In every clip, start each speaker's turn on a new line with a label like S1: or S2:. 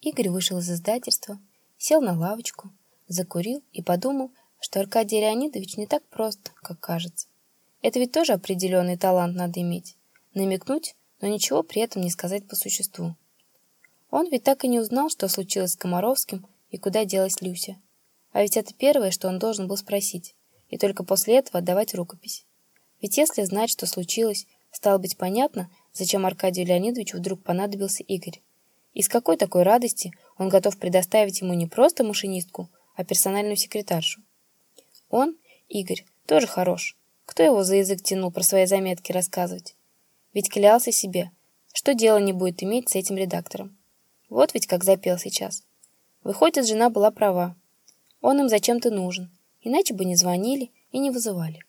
S1: Игорь вышел из издательства, сел на лавочку, закурил и подумал, что Аркадий Леонидович не так прост, как кажется. Это ведь тоже определенный талант надо иметь. Намекнуть, но ничего при этом не сказать по существу. Он ведь так и не узнал, что случилось с Комаровским и куда делась Люся. А ведь это первое, что он должен был спросить, и только после этого отдавать рукопись. Ведь если знать, что случилось, стало быть понятно, зачем Аркадию Леонидовичу вдруг понадобился Игорь. И с какой такой радости он готов предоставить ему не просто машинистку, а персональную секретаршу. Он, Игорь, тоже хорош. Кто его за язык тянул про свои заметки рассказывать? Ведь клялся себе, что дело не будет иметь с этим редактором. Вот ведь как запел сейчас. Выходит, жена была права. Он им зачем-то нужен, иначе бы не звонили и не вызывали.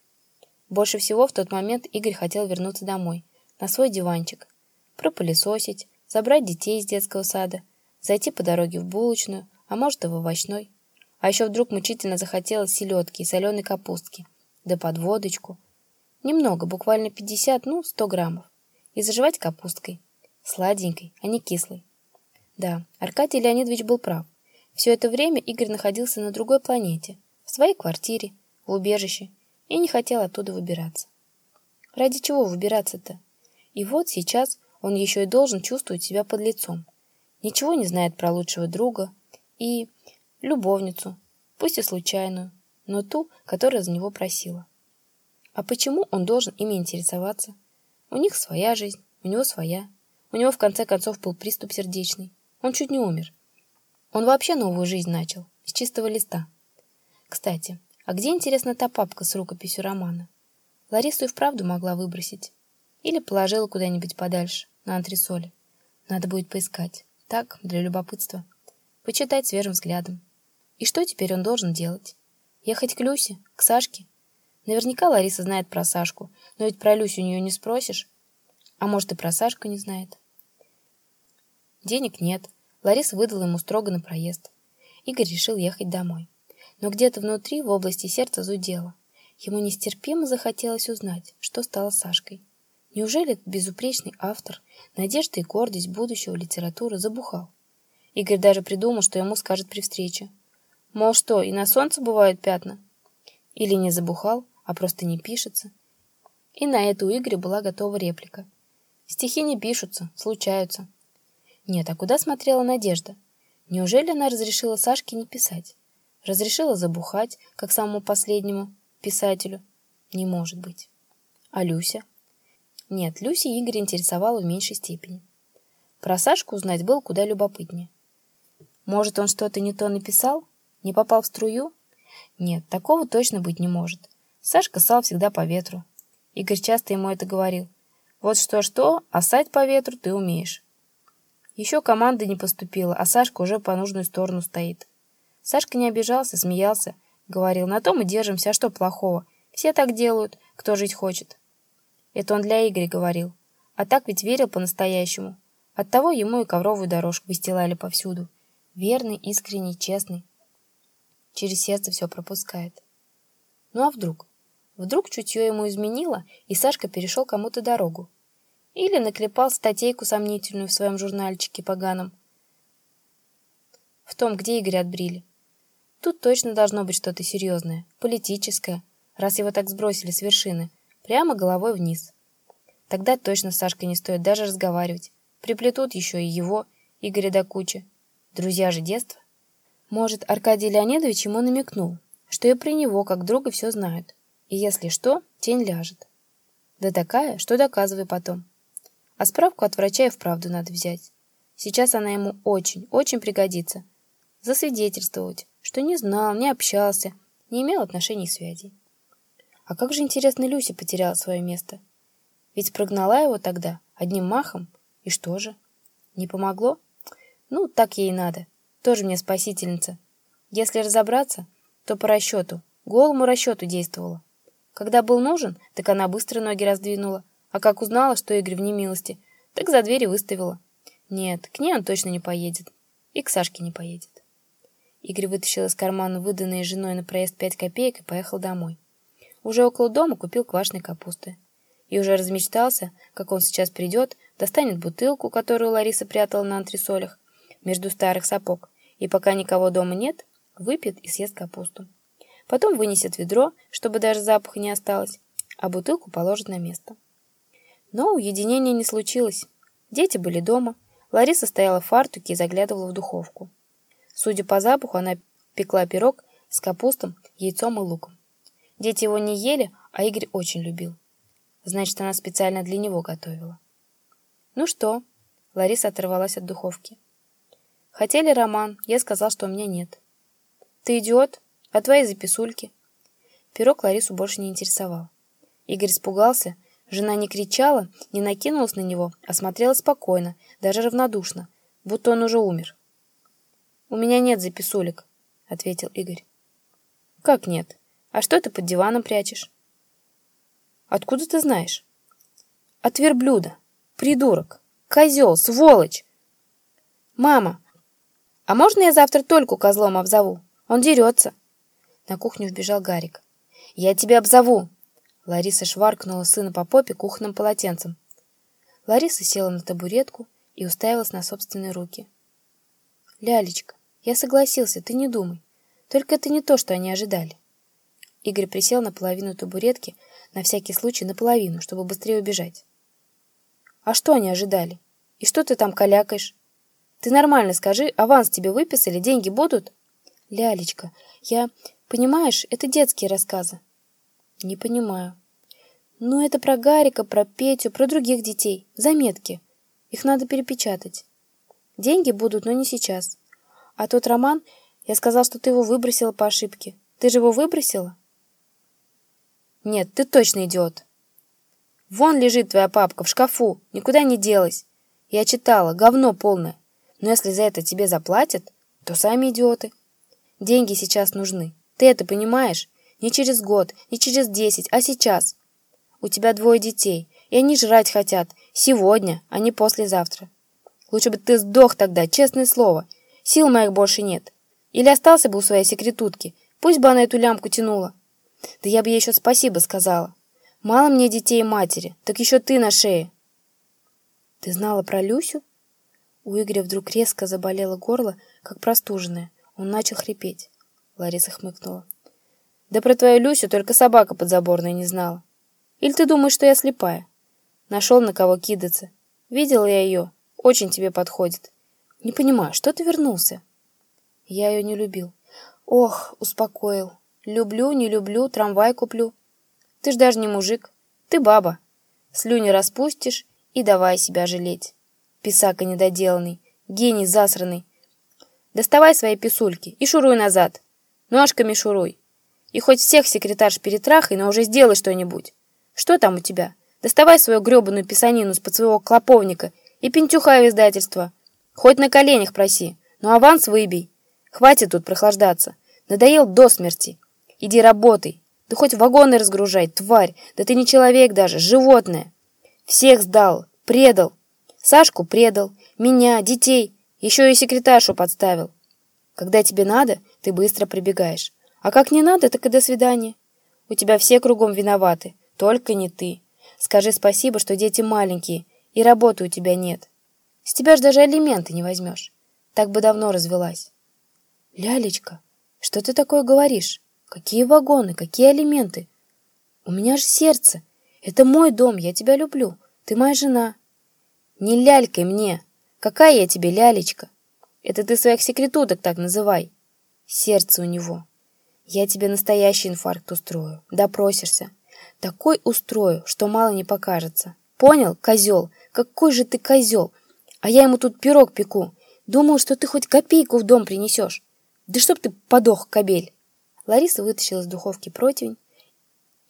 S1: Больше всего в тот момент Игорь хотел вернуться домой, на свой диванчик, пропылесосить, забрать детей из детского сада, зайти по дороге в булочную, а может и в овощной. А еще вдруг мучительно захотелось селедки и соленой капустки, да под водочку. Немного, буквально 50, ну, 100 граммов. И заживать капусткой. Сладенькой, а не кислой. Да, Аркадий Леонидович был прав. Все это время Игорь находился на другой планете, в своей квартире, в убежище, и не хотел оттуда выбираться. Ради чего выбираться-то? И вот сейчас он еще и должен чувствовать себя под лицом. Ничего не знает про лучшего друга и любовницу, пусть и случайную, но ту, которая за него просила. А почему он должен ими интересоваться? У них своя жизнь, у него своя. У него в конце концов был приступ сердечный. Он чуть не умер. Он вообще новую жизнь начал, с чистого листа. Кстати, а где, интересно, та папка с рукописью романа? Ларису и вправду могла выбросить. Или положила куда-нибудь подальше, на антресоле. Надо будет поискать. Так, для любопытства. Почитать свежим взглядом. И что теперь он должен делать? Ехать к Люсе? К Сашке? Наверняка Лариса знает про Сашку, но ведь про Люсю у нее не спросишь. А может, и про Сашку не знает. Денег нет. Лариса выдала ему строго на проезд. Игорь решил ехать домой. Но где-то внутри, в области сердца, зудело. Ему нестерпимо захотелось узнать, что стало с Сашкой. Неужели безупречный автор, надежда и гордость будущего литературы забухал? Игорь даже придумал, что ему скажет при встрече. Мол, что, и на солнце бывают пятна? Или не забухал, а просто не пишется? И на это у Игоря была готова реплика. Стихи не пишутся, случаются. Нет, а куда смотрела Надежда? Неужели она разрешила Сашке не писать? Разрешила забухать, как самому последнему писателю? Не может быть. А Люся? Нет, Люся Игорь интересовала в меньшей степени. Про Сашку узнать было куда любопытнее. Может, он что-то не то написал? Не попал в струю? Нет, такого точно быть не может. Сашка сал всегда по ветру. Игорь часто ему это говорил. Вот что-что, а сать по ветру ты умеешь. Еще команда не поступила, а Сашка уже по нужную сторону стоит. Сашка не обижался, смеялся, говорил, на том и держимся, а что плохого? Все так делают, кто жить хочет. Это он для Игоря говорил. А так ведь верил по-настоящему. Оттого ему и ковровую дорожку выстилали повсюду. Верный, искренний, честный. Через сердце все пропускает. Ну а вдруг? Вдруг чутье ему изменило, и Сашка перешел кому-то дорогу. Или наклепал статейку сомнительную в своем журнальчике поганом. В том, где Игоря отбрили. Тут точно должно быть что-то серьезное, политическое, раз его так сбросили с вершины, прямо головой вниз. Тогда точно с Сашкой не стоит даже разговаривать. Приплетут еще и его, Игоря до кучи. Друзья же детства. Может, Аркадий Леонидович ему намекнул, что и при него, как друга, все знают. И если что, тень ляжет. Да такая, что доказывай потом. А справку от врача и вправду надо взять. Сейчас она ему очень, очень пригодится. Засвидетельствовать, что не знал, не общался, не имел отношений связей. А как же, интересно, Люся потеряла свое место? Ведь прогнала его тогда одним махом. И что же? Не помогло? Ну, так ей и надо. Тоже мне спасительница. Если разобраться, то по расчету, голому расчету действовала. Когда был нужен, так она быстро ноги раздвинула. А как узнала, что Игорь в немилости, так за двери выставила. Нет, к ней он точно не поедет. И к Сашке не поедет. Игорь вытащил из кармана выданные женой на проезд пять копеек и поехал домой. Уже около дома купил квашеной капусты. И уже размечтался, как он сейчас придет, достанет бутылку, которую Лариса прятала на антресолях, между старых сапог, и пока никого дома нет, выпьет и съест капусту. Потом вынесет ведро, чтобы даже запаха не осталось, а бутылку положит на место. Но уединения не случилось. Дети были дома, Лариса стояла в фартуке и заглядывала в духовку. Судя по запаху, она пекла пирог с капустом, яйцом и луком. Дети его не ели, а Игорь очень любил. Значит, она специально для него готовила. «Ну что?» Лариса оторвалась от духовки. «Хотели роман, я сказал, что у меня нет». «Ты идиот? А твои записульки?» Пирог Ларису больше не интересовал. Игорь испугался. Жена не кричала, не накинулась на него, а смотрела спокойно, даже равнодушно, будто он уже умер. «У меня нет записулек», — ответил Игорь. «Как нет? А что ты под диваном прячешь?» «Откуда ты знаешь?» «От верблюда. Придурок. Козел, сволочь!» «Мама, а можно я завтра только козлом обзову? Он дерется!» На кухню вбежал Гарик. «Я тебя обзову!» Лариса шваркнула сына по попе кухонным полотенцем. Лариса села на табуретку и уставилась на собственные руки. «Лялечка, я согласился, ты не думай. Только это не то, что они ожидали». Игорь присел на половину табуретки, на всякий случай наполовину, чтобы быстрее убежать. «А что они ожидали? И что ты там калякаешь? Ты нормально скажи, аванс тебе выписали, деньги будут?» «Лялечка, я... Понимаешь, это детские рассказы». «Не понимаю». «Ну, это про Гарика, про Петю, про других детей. Заметки. Их надо перепечатать. Деньги будут, но не сейчас. А тот роман, я сказал, что ты его выбросила по ошибке. Ты же его выбросила?» «Нет, ты точно идиот». «Вон лежит твоя папка, в шкафу, никуда не делась. Я читала, говно полное. Но если за это тебе заплатят, то сами идиоты. Деньги сейчас нужны. Ты это понимаешь? Не через год, не через десять, а сейчас. У тебя двое детей, и они жрать хотят. Сегодня, а не послезавтра. Лучше бы ты сдох тогда, честное слово. Сил моих больше нет. Или остался бы у своей секретутки. Пусть бы она эту лямку тянула. Да я бы ей еще спасибо сказала. Мало мне детей и матери, так еще ты на шее. Ты знала про Люсю? У Игоря вдруг резко заболело горло, как простуженное. Он начал хрипеть. Лариса хмыкнула. Да про твою Люсю только собака подзаборная не знала. Или ты думаешь, что я слепая? Нашел на кого кидаться. Видел я ее. Очень тебе подходит. Не понимаю, что ты вернулся? Я ее не любил. Ох, успокоил. Люблю, не люблю, трамвай куплю. Ты ж даже не мужик. Ты баба. Слюни распустишь и давай себя жалеть. Писака недоделанный, гений засранный. Доставай свои писульки и шуруй назад. Ножками шуруй. И хоть всех секретарш перетрахай, но уже сделай что-нибудь. Что там у тебя? Доставай свою гребаную писанину с-под своего клоповника и пентюхай в издательство. Хоть на коленях проси, но аванс выбей. Хватит тут прохлаждаться. Надоел до смерти. Иди работай. Да хоть вагоны разгружай, тварь. Да ты не человек даже, животное. Всех сдал, предал. Сашку предал, меня, детей, еще и секретаршу подставил. Когда тебе надо, ты быстро прибегаешь. А как не надо, так и до свидания. У тебя все кругом виноваты, только не ты. Скажи спасибо, что дети маленькие, и работы у тебя нет. С тебя ж даже алименты не возьмешь. Так бы давно развелась. Лялечка, что ты такое говоришь? Какие вагоны, какие алименты? У меня же сердце. Это мой дом, я тебя люблю. Ты моя жена. Не лялькой мне. Какая я тебе лялечка? Это ты своих секретуток так называй. Сердце у него. Я тебе настоящий инфаркт устрою. Допросишься. Такой устрою, что мало не покажется. Понял, козел? Какой же ты козел? А я ему тут пирог пеку. Думал, что ты хоть копейку в дом принесешь. Да чтоб ты подох, кобель. Лариса вытащила из духовки противень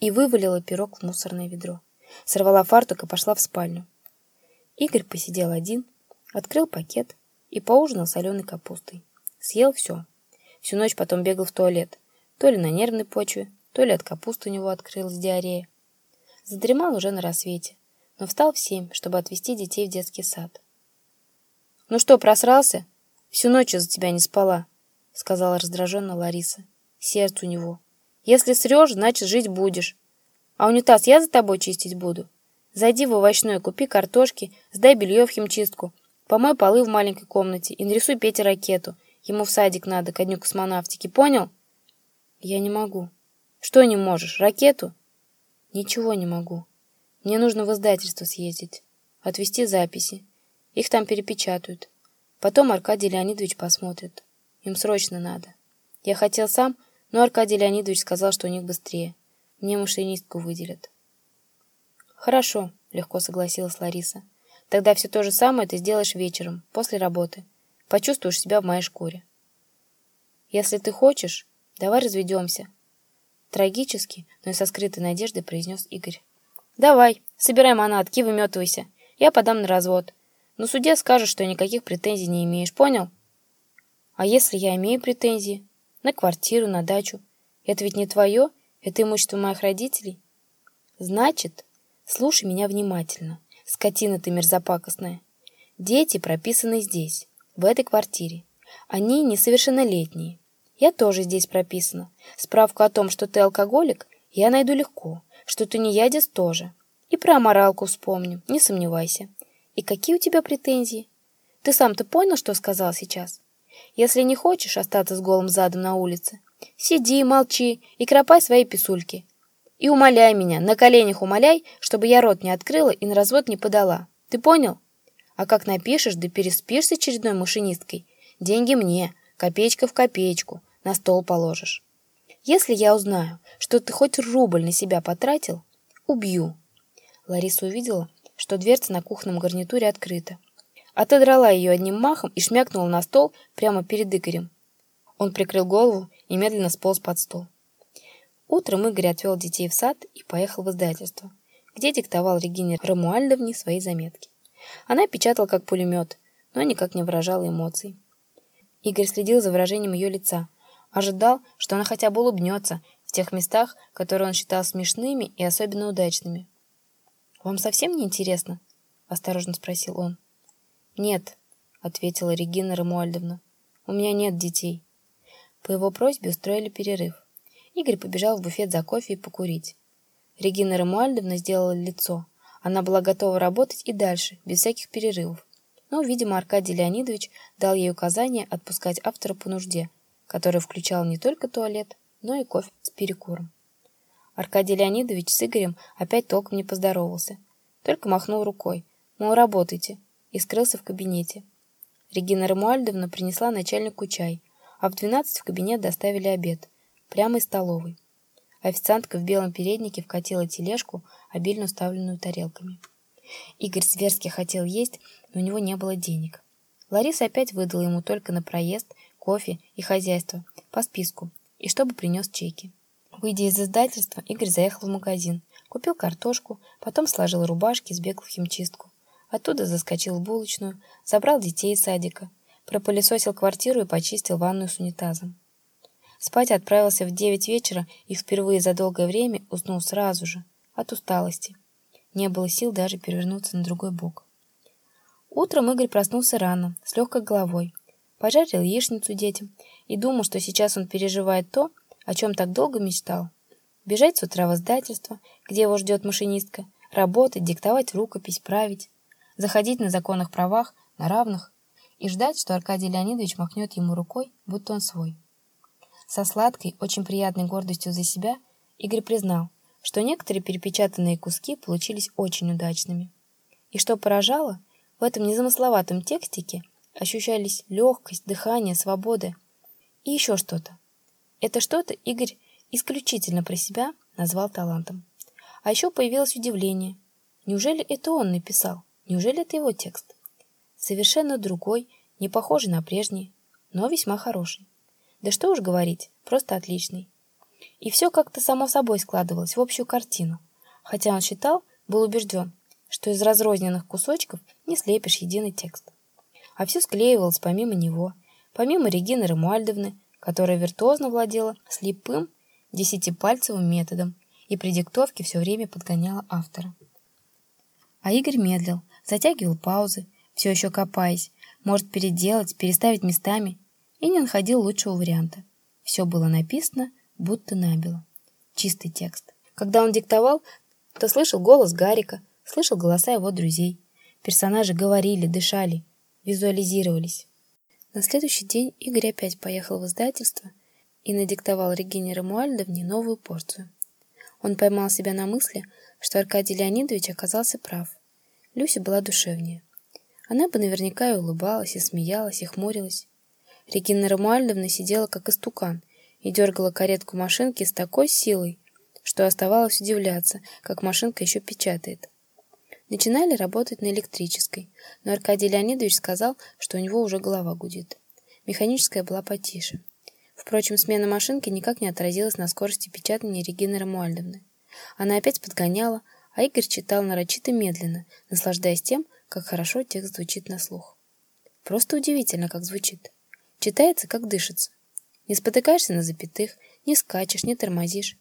S1: и вывалила пирог в мусорное ведро. Сорвала фартук и пошла в спальню. Игорь посидел один, открыл пакет и поужинал соленой капустой. Съел все. Всю ночь потом бегал в туалет. То ли на нервной почве, то ли от капусты у него открылась диарея. Задремал уже на рассвете, но встал в семь, чтобы отвезти детей в детский сад. «Ну что, просрался? Всю ночь из-за тебя не спала», — сказала раздраженно Лариса. Сердце у него. «Если срешь, значит, жить будешь. А унитаз я за тобой чистить буду. Зайди в овощной, купи картошки, сдай белье в химчистку. Помой полы в маленькой комнате и нарисуй Пете ракету. Ему в садик надо, ко дню космонавтики. Понял? Я не могу. Что не можешь? Ракету? Ничего не могу. Мне нужно в издательство съездить. Отвести записи. Их там перепечатают. Потом Аркадий Леонидович посмотрит. Им срочно надо. Я хотел сам, но Аркадий Леонидович сказал, что у них быстрее. Мне машинистку выделят. Хорошо, легко согласилась Лариса. Тогда все то же самое ты сделаешь вечером, после работы. Почувствуешь себя в моей шкуре. Если ты хочешь, давай разведемся. Трагически, но и со скрытой надеждой произнес Игорь. Давай, собирай манатки, выметывайся. Я подам на развод. Но суде скажешь, что никаких претензий не имеешь, понял? А если я имею претензии? На квартиру, на дачу. Это ведь не твое, это имущество моих родителей. Значит, слушай меня внимательно, скотина ты мерзопакостная. Дети прописаны здесь, в этой квартире. Они несовершеннолетние. Я тоже здесь прописана. Справку о том, что ты алкоголик, я найду легко. Что ты не ядец тоже. И про аморалку вспомню, не сомневайся. И какие у тебя претензии? Ты сам-то понял, что сказал сейчас? Если не хочешь остаться с голым задом на улице, сиди, молчи и кропай свои писульки. И умоляй меня, на коленях умоляй, чтобы я рот не открыла и на развод не подала. Ты понял? А как напишешь, да переспишь с очередной машинисткой, деньги мне, копеечка в копеечку, на стол положишь. Если я узнаю, что ты хоть рубль на себя потратил, убью. Лариса увидела, что дверца на кухонном гарнитуре открыта. Отодрала ее одним махом и шмякнула на стол прямо перед Игорем. Он прикрыл голову и медленно сполз под стол. Утром Игорь отвел детей в сад и поехал в издательство, где диктовал Регине Рамуальдовне свои заметки. Она печатала как пулемет, но никак не выражала эмоций. Игорь следил за выражением ее лица, ожидал, что она хотя бы улыбнется в тех местах, которые он считал смешными и особенно удачными. «Вам совсем не интересно?» – осторожно спросил он. «Нет», — ответила Регина Рамуальдовна. «У меня нет детей». По его просьбе устроили перерыв. Игорь побежал в буфет за кофе и покурить. Регина Рамуальдовна сделала лицо. Она была готова работать и дальше, без всяких перерывов. Но, видимо, Аркадий Леонидович дал ей указание отпускать автора по нужде, которая включала не только туалет, но и кофе с перекуром. Аркадий Леонидович с Игорем опять толком не поздоровался, только махнул рукой, мол, работайте, и скрылся в кабинете. Регина Рамуальдовна принесла начальнику чай, а в двенадцать в кабинет доставили обед, прямо из столовой. Официантка в белом переднике вкатила тележку, обильно уставленную тарелками. Игорь зверски хотел есть, но у него не было денег. Лариса опять выдала ему только на проезд, кофе и хозяйство, по списку, и чтобы принес чеки. Выйдя из издательства, Игорь заехал в магазин, купил картошку, потом сложил рубашки и сбегал в химчистку. Оттуда заскочил в булочную, забрал детей из садика, пропылесосил квартиру и почистил ванную с унитазом. Спать отправился в девять вечера и впервые за долгое время уснул сразу же, от усталости. Не было сил даже перевернуться на другой бок. Утром Игорь проснулся рано, с легкой головой, пожарил яичницу детям и думал, что сейчас он переживает то, о чем так долго мечтал. Бежать с утра в издательство, где его ждет машинистка, работать, диктовать рукопись, править заходить на законных правах, на равных, и ждать, что Аркадий Леонидович махнет ему рукой, будто он свой. Со сладкой, очень приятной гордостью за себя Игорь признал, что некоторые перепечатанные куски получились очень удачными. И что поражало, в этом незамысловатом текстике ощущались легкость, дыхание, свобода и еще что-то. Это что-то Игорь исключительно про себя назвал талантом. А еще появилось удивление. Неужели это он написал? Неужели это его текст? Совершенно другой, не похожий на прежний, но весьма хороший. Да что уж говорить, просто отличный. И все как-то само собой складывалось в общую картину, хотя он считал, был убежден, что из разрозненных кусочков не слепишь единый текст. А все склеивалось помимо него, помимо Регины Рамуальдовны, которая виртуозно владела слепым десятипальцевым методом и при диктовке все время подгоняла автора. А Игорь медлил, затягивал паузы, все еще копаясь, может переделать, переставить местами, и не находил лучшего варианта. Все было написано, будто набело. Чистый текст. Когда он диктовал, то слышал голос Гарика, слышал голоса его друзей. Персонажи говорили, дышали. визуализировались. На следующий день Игорь опять поехал в издательство и надиктовал Регине Рамуальдовне новую порцию. Он поймал себя на мысли, что Аркадий Леонидович оказался прав. Люся была душевнее. Она бы наверняка и улыбалась, и смеялась, и хмурилась. Регина Рамуальдовна сидела как истукан и дергала каретку машинки с такой силой, что оставалось удивляться, как машинка еще печатает. Начинали работать на электрической, но Аркадий Леонидович сказал, что у него уже голова гудит. Механическая была потише. Впрочем, смена машинки никак не отразилась на скорости печатания Регины Рамуальдовны. Она опять подгоняла, а Игорь читал нарочито медленно, наслаждаясь тем, как хорошо текст звучит на слух. Просто удивительно, как звучит. Читается, как дышится. Не спотыкаешься на запятых, не скачешь, не тормозишь.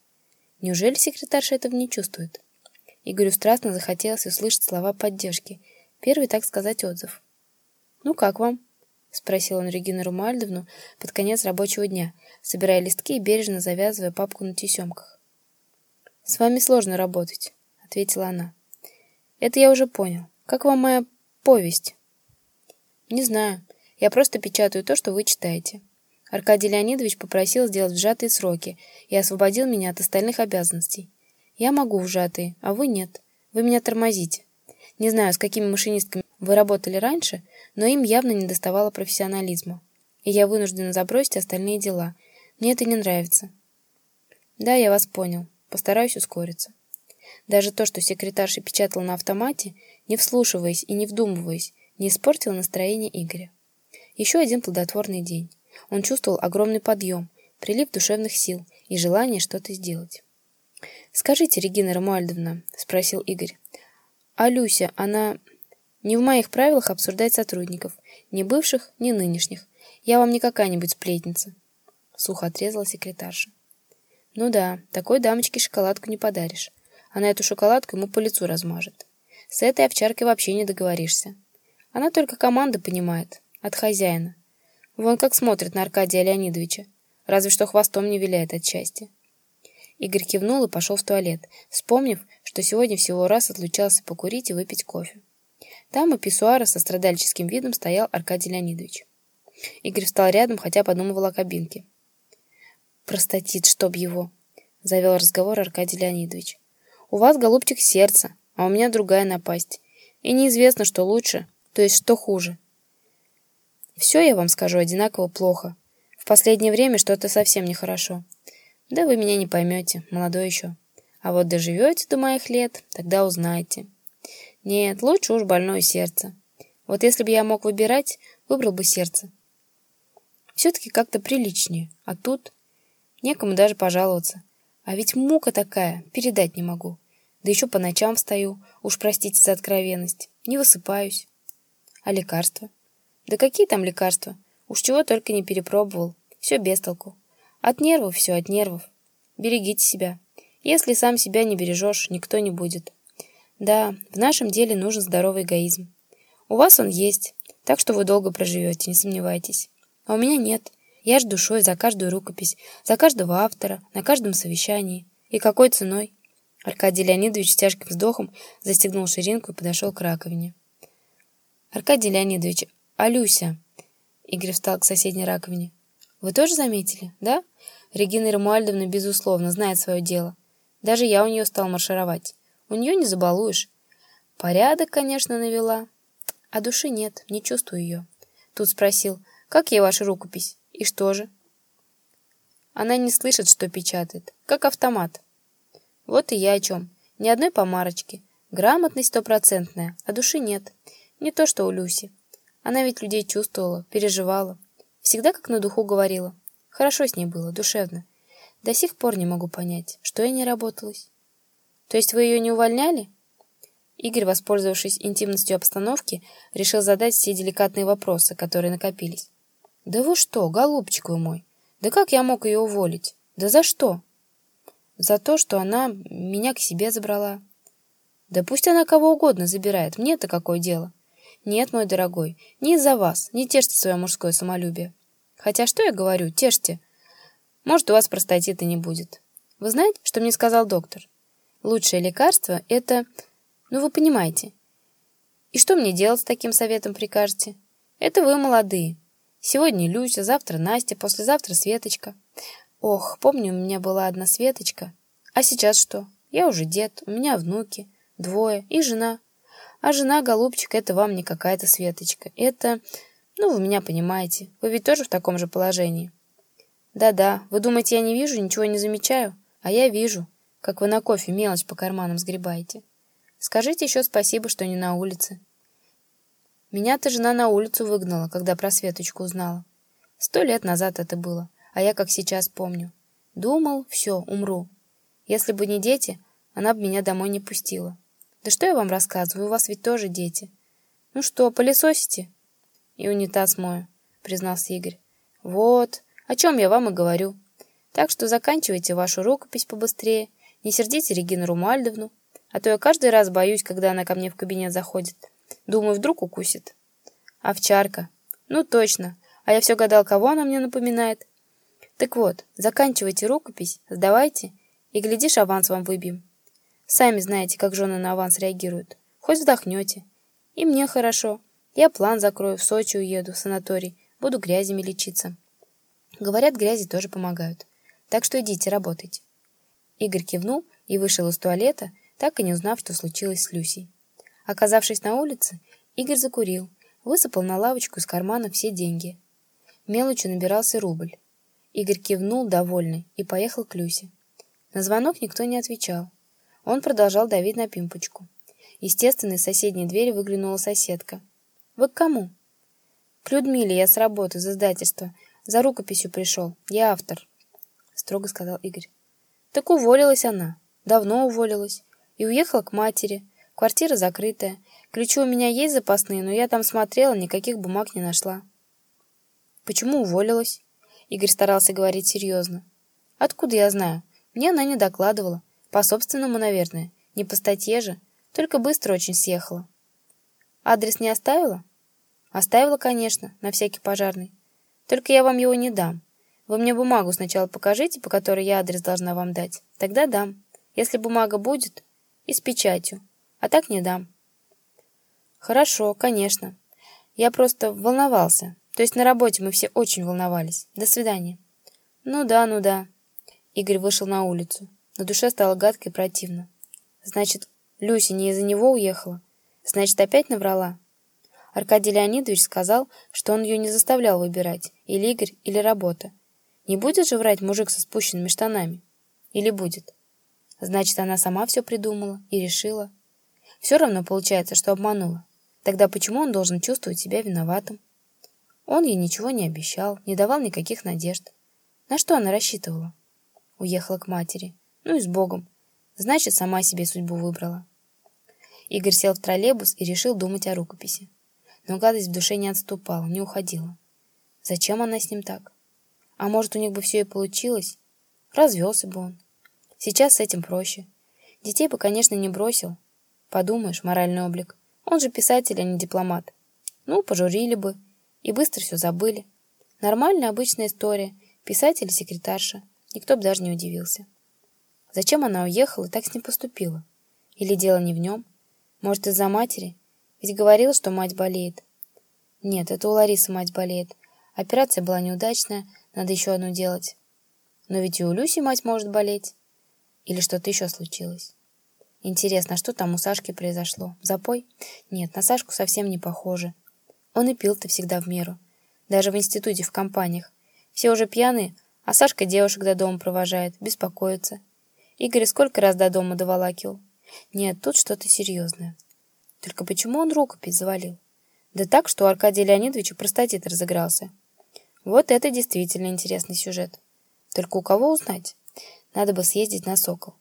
S1: Неужели секретарша этого не чувствует? Игорю страстно захотелось услышать слова поддержки. Первый, так сказать, отзыв. «Ну как вам?» — спросил он Регину Румальдовну под конец рабочего дня, собирая листки и бережно завязывая папку на тесемках. «С вами сложно работать», — ответила она. «Это я уже понял. Как вам моя повесть?» «Не знаю. Я просто печатаю то, что вы читаете. Аркадий Леонидович попросил сделать в сжатые сроки и освободил меня от остальных обязанностей. Я могу в сжатые, а вы нет. Вы меня тормозите. Не знаю, с какими машинистками вы работали раньше, но им явно не доставало профессионализма. И я вынуждена забросить остальные дела. Мне это не нравится. Да, я вас понял. Постараюсь ускориться. Даже то, что секретарша печатала на автомате, не вслушиваясь и не вдумываясь, не испортило настроение Игоря. Еще один плодотворный день. Он чувствовал огромный подъем, прилив душевных сил и желание что-то сделать. «Скажите, Регина Рамуальдовна», — спросил Игорь, — «а Люся, она...» «Не в моих правилах обсуждать сотрудников, ни бывших, ни нынешних. Я вам не какая-нибудь сплетница», — сухо отрезала секретарша. «Ну да, такой дамочке шоколадку не подаришь. Она эту шоколадку ему по лицу размажет. С этой овчаркой вообще не договоришься. Она только команды понимает, от хозяина. Вон как смотрит на Аркадия Леонидовича. Разве что хвостом не виляет от счастья. Игорь кивнул и пошел в туалет, вспомнив, что сегодня всего раз отлучался покурить и выпить кофе. Там у писсуара со страдальческим видом стоял Аркадий Леонидович. Игорь встал рядом, хотя подумывал о кабинке. «Простатит, чтоб его!» — завел разговор Аркадий Леонидович. «У вас, голубчик, сердце, а у меня другая напасть. И неизвестно, что лучше, то есть что хуже. Все, я вам скажу, одинаково плохо. В последнее время что-то совсем нехорошо. Да вы меня не поймете, молодой еще. А вот доживете до моих лет, тогда узнаете. Нет, лучше уж больное сердце. Вот если бы я мог выбирать, выбрал бы сердце. Все-таки как-то приличнее. А тут некому даже пожаловаться. А ведь мука такая, передать не могу. Да еще по ночам встаю, уж простите за откровенность. Не высыпаюсь. А лекарства? Да какие там лекарства? Уж чего только не перепробовал. Все без толку. От нервов все, от нервов. Берегите себя. Если сам себя не бережешь, никто не будет. Да, в нашем деле нужен здоровый эгоизм. У вас он есть, так что вы долго проживете, не сомневайтесь. А у меня нет. Я ж душой за каждую рукопись, за каждого автора, на каждом совещании. И какой ценой? Аркадий Леонидович с тяжким вздохом застегнул ширинку и подошел к раковине. Аркадий Леонидович, «А Люся?» Игорь встал к соседней раковине. «Вы тоже заметили, да? Регина Рамуальдовна, безусловно, знает свое дело. Даже я у нее стал маршировать. У нее не забалуешь. Порядок, конечно, навела. А души нет, не чувствую ее. Тут спросил, как ей ваша рукопись? И что же? Она не слышит, что печатает. Как автомат. Вот и я о чем. Ни одной помарочки. Грамотность стопроцентная, а души нет. Не то, что у Люси. Она ведь людей чувствовала, переживала. Всегда как на духу говорила. Хорошо с ней было, душевно. До сих пор не могу понять, что я не работалась. То есть вы ее не увольняли? Игорь, воспользовавшись интимностью обстановки, решил задать все деликатные вопросы, которые накопились. «Да вы что, голубчик вы мой? Да как я мог ее уволить? Да за что?» «За то, что она меня к себе забрала». «Да пусть она кого угодно забирает, мне-то какое дело?» Нет, мой дорогой, не из-за вас, не тешьте свое мужское самолюбие. Хотя что я говорю, тешьте. Может, у вас простатита не будет. Вы знаете, что мне сказал доктор? Лучшее лекарство — это... Ну, вы понимаете. И что мне делать с таким советом прикажете? Это вы молодые. Сегодня Люся, завтра Настя, послезавтра Светочка. Ох, помню, у меня была одна Светочка. А сейчас что? Я уже дед, у меня внуки, двое и жена. А жена, голубчик, это вам не какая-то Светочка. Это... Ну, вы меня понимаете. Вы ведь тоже в таком же положении. Да-да, вы думаете, я не вижу, ничего не замечаю? А я вижу, как вы на кофе мелочь по карманам сгребаете. Скажите еще спасибо, что не на улице. Меня-то жена на улицу выгнала, когда про Светочку узнала. Сто лет назад это было, а я как сейчас помню. Думал, все, умру. Если бы не дети, она бы меня домой не пустила. Да что я вам рассказываю, у вас ведь тоже дети. Ну что, пылесосите? И унитаз мою, признался Игорь. Вот, о чем я вам и говорю. Так что заканчивайте вашу рукопись побыстрее, не сердите Регину Румальдовну, а то я каждый раз боюсь, когда она ко мне в кабинет заходит. Думаю, вдруг укусит. Овчарка. Ну, точно. А я все гадал, кого она мне напоминает. Так вот, заканчивайте рукопись, сдавайте, и, глядишь, аванс вам выбьем. Сами знаете, как жены на аванс реагируют. Хоть вздохнете. И мне хорошо. Я план закрою, в Сочи уеду, в санаторий. Буду грязями лечиться. Говорят, грязи тоже помогают. Так что идите, работайте. Игорь кивнул и вышел из туалета, так и не узнав, что случилось с Люсей. Оказавшись на улице, Игорь закурил, высыпал на лавочку из кармана все деньги. Мелочью набирался рубль. Игорь кивнул, довольный, и поехал к Люсе. На звонок никто не отвечал. Он продолжал давить на пимпочку. Естественно, из соседней двери выглянула соседка. «Вы к кому?» «К Людмиле, я с работы, из издательства. За рукописью пришел. Я автор», — строго сказал Игорь. «Так уволилась она. Давно уволилась. И уехала к матери. Квартира закрытая. Ключи у меня есть запасные, но я там смотрела, никаких бумаг не нашла. Почему уволилась? Игорь старался говорить серьезно. Откуда я знаю? Мне она не докладывала. По собственному, наверное. Не по статье же. Только быстро очень съехала. Адрес не оставила? Оставила, конечно, на всякий пожарный. Только я вам его не дам. Вы мне бумагу сначала покажите, по которой я адрес должна вам дать. Тогда дам. Если бумага будет, и с печатью а так не дам. Хорошо, конечно. Я просто волновался. То есть на работе мы все очень волновались. До свидания. Ну да, ну да. Игорь вышел на улицу. На душе стало гадко и противно. Значит, Люся не из-за него уехала? Значит, опять наврала? Аркадий Леонидович сказал, что он ее не заставлял выбирать, или Игорь, или работа. Не будет же врать мужик со спущенными штанами? Или будет? Значит, она сама все придумала и решила. Все равно получается, что обманула. Тогда почему он должен чувствовать себя виноватым? Он ей ничего не обещал, не давал никаких надежд. На что она рассчитывала? Уехала к матери. Ну и с Богом. Значит, сама себе судьбу выбрала. Игорь сел в троллейбус и решил думать о рукописи. Но гадость в душе не отступала, не уходила. Зачем она с ним так? А может, у них бы все и получилось? Развелся бы он. Сейчас с этим проще. Детей бы, конечно, не бросил, Подумаешь, моральный облик. Он же писатель, а не дипломат. Ну, пожурили бы. И быстро все забыли. Нормальная обычная история. Писатель и секретарша. Никто бы даже не удивился. Зачем она уехала и так с ним поступила? Или дело не в нем? Может, из-за матери? Ведь говорила, что мать болеет. Нет, это у Ларисы мать болеет. Операция была неудачная, надо еще одну делать. Но ведь и у Люси мать может болеть. Или что-то еще случилось. Интересно, что там у Сашки произошло? Запой? Нет, на Сашку совсем не похоже. Он и пил-то всегда в меру. Даже в институте, в компаниях. Все уже пьяные, а Сашка девушек до дома провожает, беспокоится. Игорь сколько раз до дома доволакивал. Нет, тут что-то серьезное. Только почему он рукопись завалил? Да так, что у Аркадия Леонидовича простатит разыгрался. Вот это действительно интересный сюжет. Только у кого узнать? Надо бы съездить на Сокол.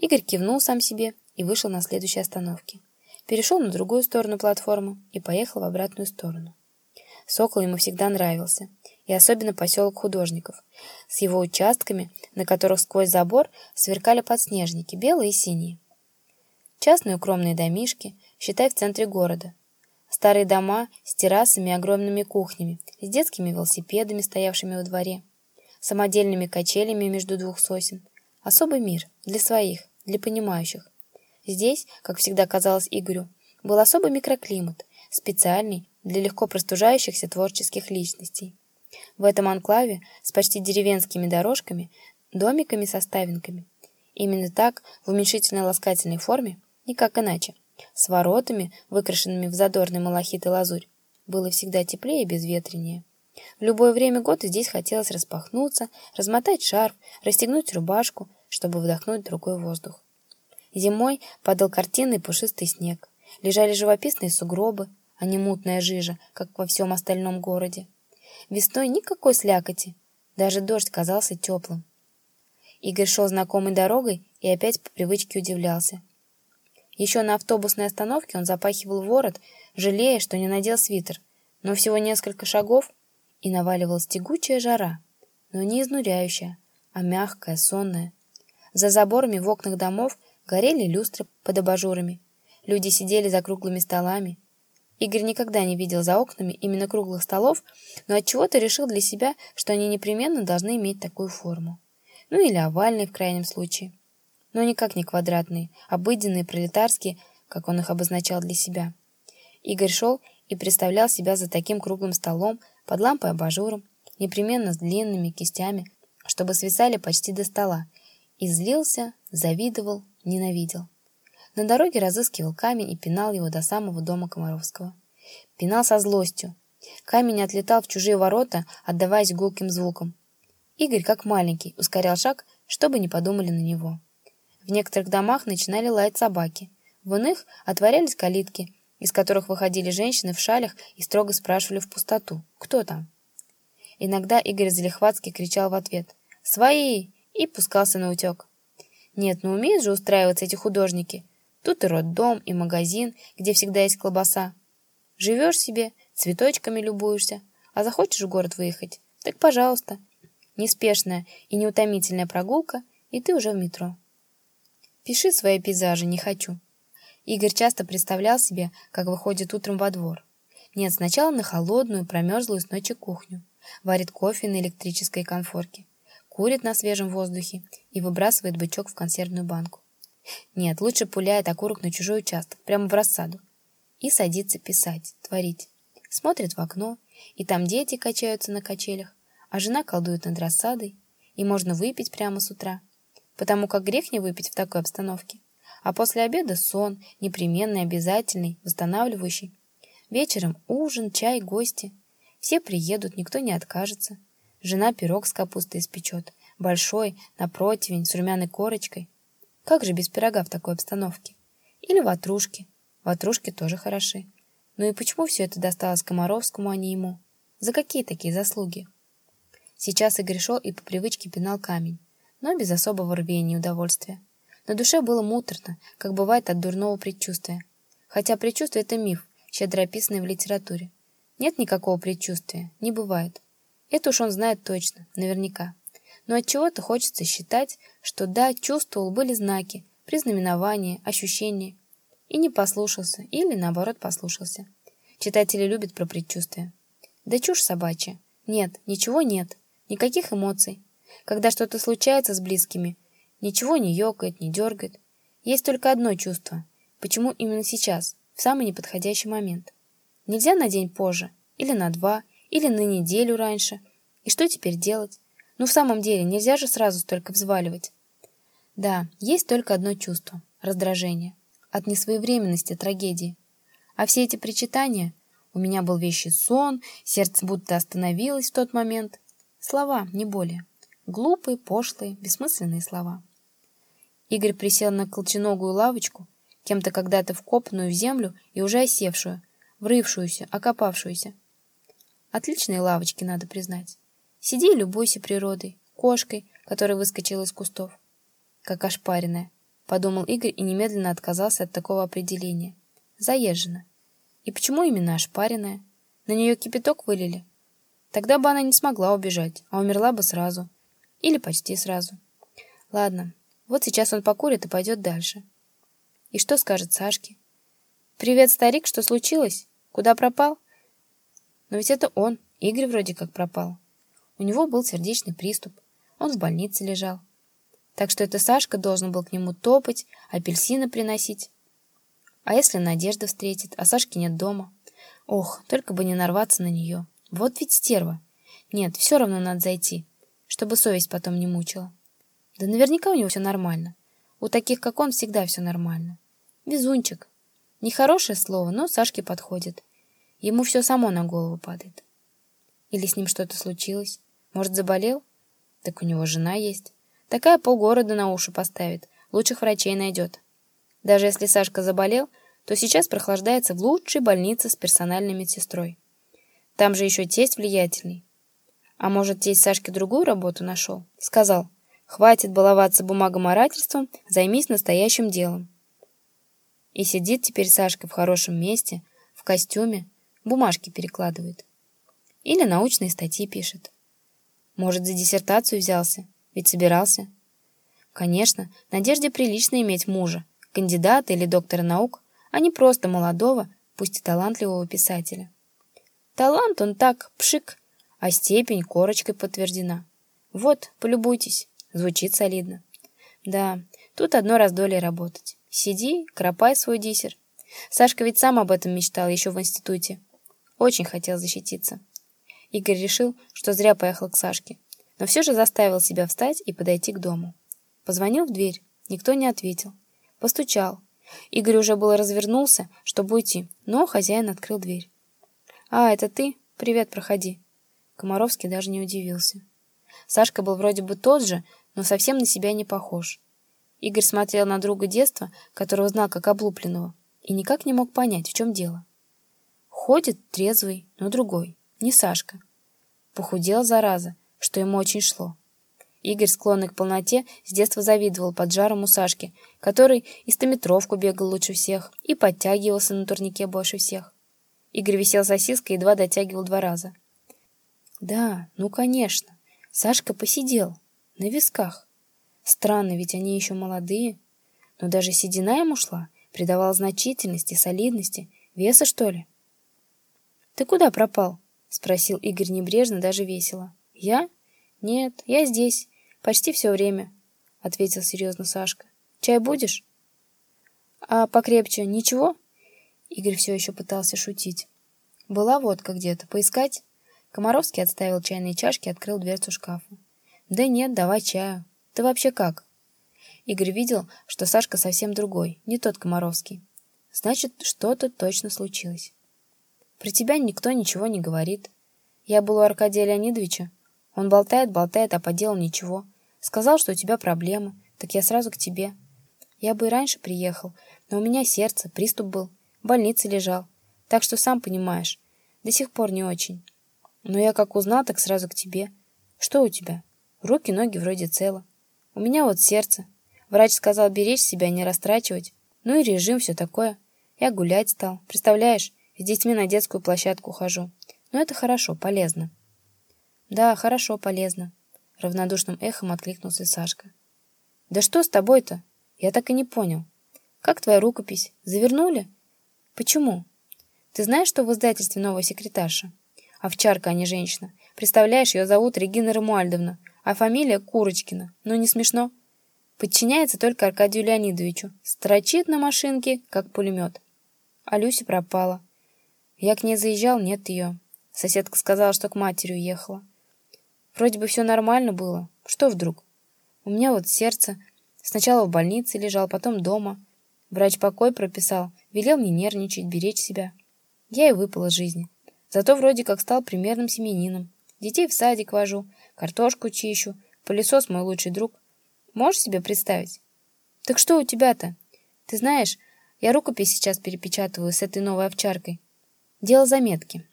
S1: Игорь кивнул сам себе и вышел на следующей остановке. Перешел на другую сторону платформы и поехал в обратную сторону. Сокол ему всегда нравился, и особенно поселок художников, с его участками, на которых сквозь забор сверкали подснежники, белые и синие. Частные укромные домишки, считай, в центре города. Старые дома с террасами и огромными кухнями, с детскими велосипедами, стоявшими во дворе, самодельными качелями между двух сосен. Особый мир для своих, для понимающих. Здесь, как всегда казалось Игорю, был особый микроклимат, специальный, для легко простужающихся творческих личностей. В этом анклаве с почти деревенскими дорожками, домиками со ставинками. Именно так, в уменьшительной ласкательной форме, никак иначе, с воротами, выкрашенными в задорный малахит и лазурь, было всегда теплее и безветреннее. В любое время года здесь хотелось распахнуться, размотать шарф, расстегнуть рубашку, чтобы вдохнуть другой воздух. Зимой падал картинный пушистый снег, лежали живописные сугробы, а не мутная жижа, как во всем остальном городе. Весной никакой слякоти, даже дождь казался теплым. Игорь шел знакомой дорогой и опять по привычке удивлялся. Еще на автобусной остановке он запахивал ворот, жалея, что не надел свитер, но всего несколько шагов, и наваливалась тягучая жара, но не изнуряющая, а мягкая, сонная. За заборами в окнах домов горели люстры под абажурами. Люди сидели за круглыми столами. Игорь никогда не видел за окнами именно круглых столов, но отчего-то решил для себя, что они непременно должны иметь такую форму. Ну или овальные в крайнем случае. Но никак не квадратные, обыденные, пролетарские, как он их обозначал для себя. Игорь шел и представлял себя за таким круглым столом, под лампой абажуром, непременно с длинными кистями, чтобы свисали почти до стола, и злился, завидовал, ненавидел. На дороге разыскивал камень и пинал его до самого дома Комаровского. Пинал со злостью. Камень отлетал в чужие ворота, отдаваясь гулким звуком. Игорь, как маленький, ускорял шаг, чтобы не подумали на него. В некоторых домах начинали лаять собаки. В иных отворялись калитки, из которых выходили женщины в шалях и строго спрашивали в пустоту «Кто там?». Иногда Игорь Залихватский кричал в ответ «Свои!» И пускался на утек. Нет, ну умеют же устраиваться эти художники. Тут и роддом, и магазин, где всегда есть колбаса. Живешь себе, цветочками любуешься, а захочешь в город выехать, так пожалуйста. Неспешная и неутомительная прогулка, и ты уже в метро. Пиши свои пейзажи, не хочу. Игорь часто представлял себе, как выходит утром во двор. Нет, сначала на холодную, промерзлую с ночи кухню. Варит кофе на электрической конфорке. Курит на свежем воздухе и выбрасывает бычок в консервную банку. Нет, лучше пуляет окурок на чужой участок, прямо в рассаду. И садится писать, творить. Смотрит в окно, и там дети качаются на качелях, а жена колдует над рассадой, и можно выпить прямо с утра, потому как грех не выпить в такой обстановке. А после обеда сон, непременный, обязательный, восстанавливающий. Вечером ужин, чай, гости. Все приедут, никто не откажется. Жена пирог с капустой испечет, большой, на противень, с румяной корочкой. Как же без пирога в такой обстановке? Или ватрушки. Ватрушки тоже хороши. Ну и почему все это досталось Комаровскому, а не ему? За какие такие заслуги? Сейчас Игорь шел и по привычке пинал камень, но без особого рвения и удовольствия. На душе было муторно, как бывает от дурного предчувствия. Хотя предчувствие — это миф, щедро описанный в литературе. Нет никакого предчувствия, не бывает. Это уж он знает точно, наверняка но от чего то хочется считать, что да, чувствовал, были знаки, признаменования, ощущения, и не послушался, или наоборот послушался. Читатели любят про предчувствия. Да чушь собачья. Нет, ничего нет, никаких эмоций. Когда что-то случается с близкими, ничего не ёкает, не дергает. Есть только одно чувство. Почему именно сейчас, в самый неподходящий момент? Нельзя на день позже, или на два, или на неделю раньше. И что теперь делать? Ну, в самом деле, нельзя же сразу столько взваливать. Да, есть только одно чувство — раздражение. От несвоевременности трагедии. А все эти причитания «у меня был вещий сон», «сердце будто остановилось в тот момент» — слова, не более. Глупые, пошлые, бессмысленные слова. Игорь присел на колченогую лавочку, кем-то когда-то вкопанную в землю и уже осевшую, врывшуюся, окопавшуюся. Отличные лавочки, надо признать. Сиди и любуйся природой, кошкой, которая выскочила из кустов. Как ошпаренная, подумал Игорь и немедленно отказался от такого определения. Заезжена. И почему именно ошпаренная? На нее кипяток вылили? Тогда бы она не смогла убежать, а умерла бы сразу. Или почти сразу. Ладно, вот сейчас он покурит и пойдет дальше. И что скажет Сашке? «Привет, старик, что случилось? Куда пропал?» Но ведь это он, Игорь вроде как пропал. У него был сердечный приступ. Он в больнице лежал. Так что это Сашка должен был к нему топать, апельсины приносить. А если Надежда встретит, а Сашки нет дома? Ох, только бы не нарваться на нее. Вот ведь стерва. Нет, все равно надо зайти, чтобы совесть потом не мучила. Да наверняка у него все нормально. У таких, как он, всегда все нормально. Везунчик. Нехорошее слово, но Сашке подходит. Ему все само на голову падает. Или с ним что-то случилось? Может, заболел? Так у него жена есть. Такая полгорода на уши поставит, лучших врачей найдет. Даже если Сашка заболел, то сейчас прохлаждается в лучшей больнице с персональной медсестрой. Там же еще тесть влиятельный. А может, тесть Сашке другую работу нашел? Сказал, хватит баловаться бумагоморательством, займись настоящим делом. И сидит теперь Сашка в хорошем месте, в костюме, бумажки перекладывает. Или научные статьи пишет. Может, за диссертацию взялся, ведь собирался. Конечно, Надежде прилично иметь мужа, кандидата или доктора наук, а не просто молодого, пусть и талантливого писателя. Талант он так, пшик, а степень корочкой подтверждена. Вот, полюбуйтесь, звучит солидно. Да, тут одно раздолье работать. Сиди, кропай свой диссер. Сашка ведь сам об этом мечтал еще в институте. Очень хотел защититься. Игорь решил, что зря поехал к Сашке, но все же заставил себя встать и подойти к дому. Позвонил в дверь, никто не ответил. Постучал. Игорь уже было развернулся, чтобы уйти, но хозяин открыл дверь. «А, это ты? Привет, проходи». Комаровский даже не удивился. Сашка был вроде бы тот же, но совсем на себя не похож. Игорь смотрел на друга детства, которого знал как облупленного, и никак не мог понять, в чем дело. Ходит трезвый, но другой, не Сашка. Похудел, зараза, что ему очень шло. Игорь, склонный к полноте, с детства завидовал поджарому Сашке, который и стометровку бегал лучше всех, и подтягивался на турнике больше всех. Игорь висел сосиской и едва дотягивал два раза. Да, ну конечно, Сашка посидел, на висках. Странно, ведь они еще молодые. Но даже седина ему шла, придавала значительности, солидности, веса, что ли. «Ты куда пропал?» — спросил Игорь небрежно, даже весело. «Я? Нет, я здесь. Почти все время», — ответил серьезно Сашка. «Чай будешь?» «А покрепче ничего?» Игорь все еще пытался шутить. «Была водка где-то. Поискать?» Комаровский отставил чайные чашки и открыл дверцу шкафа. «Да нет, давай чаю. Ты вообще как?» Игорь видел, что Сашка совсем другой, не тот Комаровский. Значит, что-то точно случилось. «Про тебя никто ничего не говорит. Я был у Аркадия Леонидовича. Он болтает, болтает, а по делу ничего. Сказал, что у тебя проблемы, так я сразу к тебе. Я бы и раньше приехал, но у меня сердце, приступ был, в больнице лежал. Так что, сам понимаешь, до сих пор не очень. Но я как узнал, так сразу к тебе. Что у тебя? Руки, ноги вроде целы. У меня вот сердце. Врач сказал беречь себя, не растрачивать. Ну и режим, все такое. Я гулять стал. Представляешь, с детьми на детскую площадку хожу. Но это хорошо, полезно. Да, хорошо, полезно. Равнодушным эхом откликнулся Сашка. Да что с тобой-то? Я так и не понял. Как твоя рукопись? Завернули? Почему? Ты знаешь, что в издательстве новая секретарша? Овчарка, а не женщина. Представляешь, ее зовут Регина Рамуальдовна, а фамилия Курочкина. Ну, не смешно? Подчиняется только Аркадию Леонидовичу. Строчит на машинке, как пулемет. А Люся пропала. Я к ней заезжал, нет ее. Соседка сказала, что к матери уехала. Вроде бы все нормально было. Что вдруг? У меня вот сердце. Сначала в больнице лежал, потом дома. Врач покой прописал, велел не нервничать, беречь себя. Я и выпал из жизни. Зато вроде как стал примерным семенином. Детей в садик вожу, картошку чищу, пылесос мой лучший друг. Можешь себе представить? Так что у тебя-то? Ты знаешь, я рукопись сейчас перепечатываю с этой новой овчаркой. Делал заметки.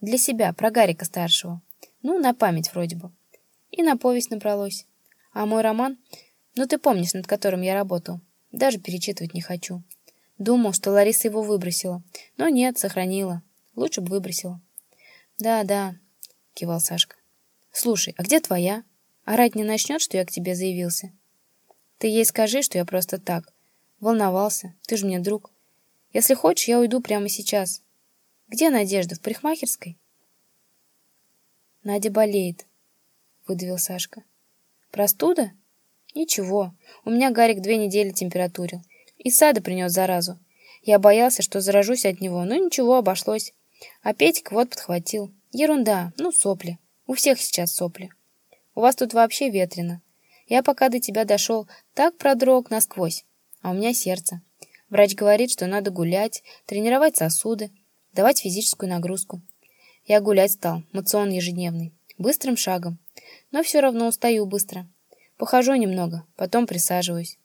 S1: Для себя, про Гарика старшего. Ну, на память вроде бы. И на повесть набралось. А мой роман, ну ты помнишь, над которым я работал, даже перечитывать не хочу. Думал, что Лариса его выбросила. Но нет, сохранила. Лучше бы выбросила. Да, да, кивал Сашка. Слушай, а где твоя? Орать не начнет, что я к тебе заявился? Ты ей скажи, что я просто так. Волновался. Ты же мне друг. Если хочешь, я уйду прямо сейчас. Где Надежда? В парикмахерской? Надя болеет, выдавил Сашка. Простуда? Ничего. У меня Гарик две недели температурил. И сада принес заразу. Я боялся, что заражусь от него, но ничего, обошлось. А Петька вот подхватил. Ерунда, ну сопли. У всех сейчас сопли. У вас тут вообще ветрено. Я пока до тебя дошел, так продрог насквозь. А у меня сердце. Врач говорит, что надо гулять, тренировать сосуды, давать физическую нагрузку. Я гулять стал, мацион ежедневный, быстрым шагом. Но все равно устаю быстро. Похожу немного, потом присаживаюсь.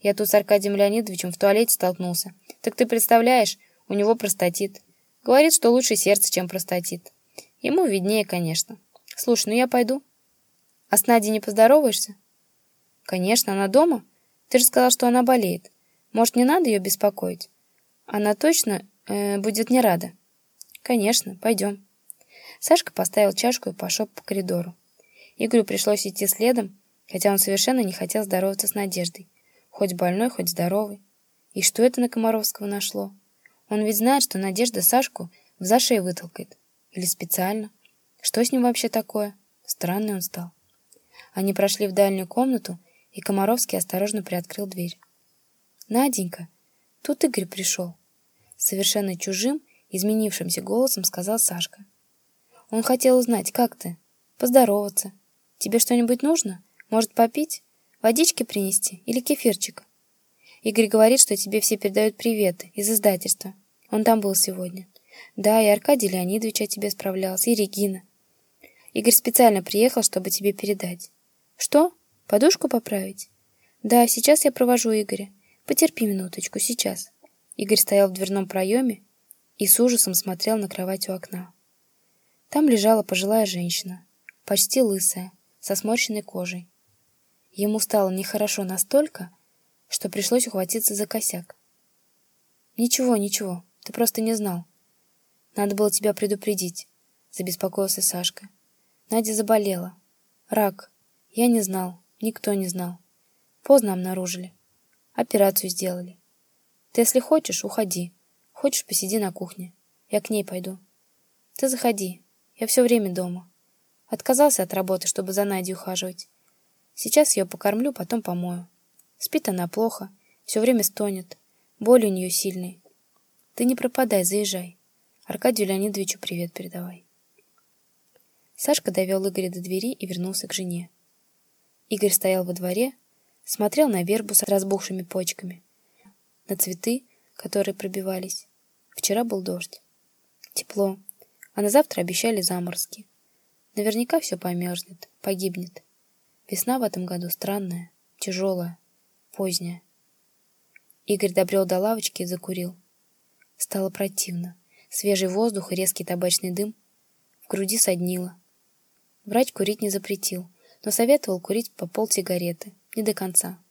S1: Я тут с Аркадием Леонидовичем в туалете столкнулся. Так ты представляешь, у него простатит. Говорит, что лучше сердце, чем простатит. Ему виднее, конечно. Слушай, ну я пойду. А с Надей не поздороваешься? Конечно, она дома. Ты же сказал, что она болеет. Может, не надо ее беспокоить? Она точно э, будет не рада. Конечно, пойдем. Сашка поставил чашку и пошел по коридору. Игорю пришлось идти следом, хотя он совершенно не хотел здороваться с Надеждой. Хоть больной, хоть здоровый. И что это на Комаровского нашло? Он ведь знает, что Надежда Сашку в зашей вытолкает. Или специально. Что с ним вообще такое? Странный он стал. Они прошли в дальнюю комнату, и Комаровский осторожно приоткрыл дверь. «Наденька, тут Игорь пришел». Совершенно чужим, изменившимся голосом сказал Сашка. «Он хотел узнать, как ты, поздороваться. Тебе что-нибудь нужно? Может, попить? Водички принести или кефирчик?» Игорь говорит, что тебе все передают приветы из издательства. Он там был сегодня. Да, и Аркадий Леонидович о тебе справлялся, и Регина. Игорь специально приехал, чтобы тебе передать. Что? Подушку поправить? Да, сейчас я провожу Игоря. Потерпи минуточку, сейчас. Игорь стоял в дверном проеме и с ужасом смотрел на кровать у окна. Там лежала пожилая женщина, почти лысая, со сморщенной кожей. Ему стало нехорошо настолько, что пришлось ухватиться за косяк. «Ничего, ничего, ты просто не знал. Надо было тебя предупредить», — забеспокоился Сашка. Надя заболела. Рак. Я не знал, никто не знал. Поздно обнаружили. Операцию сделали. Ты, если хочешь, уходи. Хочешь, посиди на кухне. Я к ней пойду. Ты заходи. Я все время дома. Отказался от работы, чтобы за Надей ухаживать. Сейчас ее покормлю, потом помою. Спит она плохо, все время стонет. Боль у нее сильная. Ты не пропадай, заезжай. Аркадию Леонидовичу привет передавай. Сашка довел Игоря до двери и вернулся к жене. Игорь стоял во дворе, смотрел на вербу с разбухшими почками, на цветы, которые пробивались. Вчера был дождь. Тепло, а на завтра обещали заморозки. Наверняка все померзнет, погибнет. Весна в этом году странная, тяжелая поздняя. Игорь добрел до лавочки и закурил. Стало противно. Свежий воздух и резкий табачный дым в груди соднило. Врач курить не запретил, но советовал курить по полсигареты, не до конца.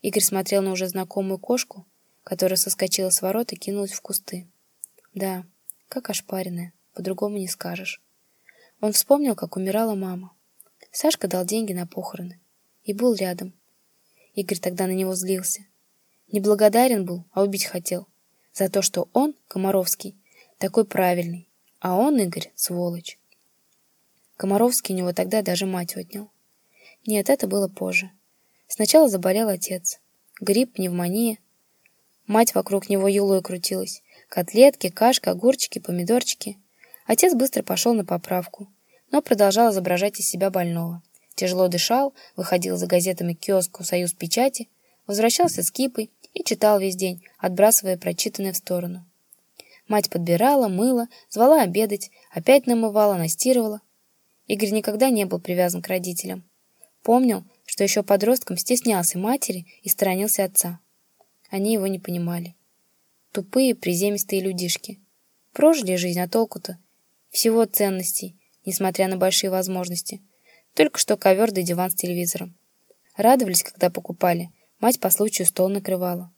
S1: Игорь смотрел на уже знакомую кошку, которая соскочила с ворот и кинулась в кусты. Да, как ошпаренная, по-другому не скажешь. Он вспомнил, как умирала мама. Сашка дал деньги на похороны и был рядом, Игорь тогда на него злился. Неблагодарен был, а убить хотел. За то, что он, Комаровский, такой правильный, а он, Игорь, сволочь. Комаровский у него тогда даже мать отнял. Нет, это было позже. Сначала заболел отец. Грипп, пневмония. Мать вокруг него юлой крутилась. Котлетки, кашка, огурчики, помидорчики. Отец быстро пошел на поправку, но продолжал изображать из себя больного. Тяжело дышал, выходил за газетами к киоску «Союз печати», возвращался с кипой и читал весь день, отбрасывая прочитанное в сторону. Мать подбирала, мыла, звала обедать, опять намывала, настирывала. Игорь никогда не был привязан к родителям. Помнил, что еще подростком стеснялся матери и сторонился отца. Они его не понимали. Тупые, приземистые людишки. Прожили жизнь, а толку-то? Всего ценностей, несмотря на большие возможности – только что ковер да диван с телевизором. Радовались, когда покупали. Мать по случаю стол накрывала.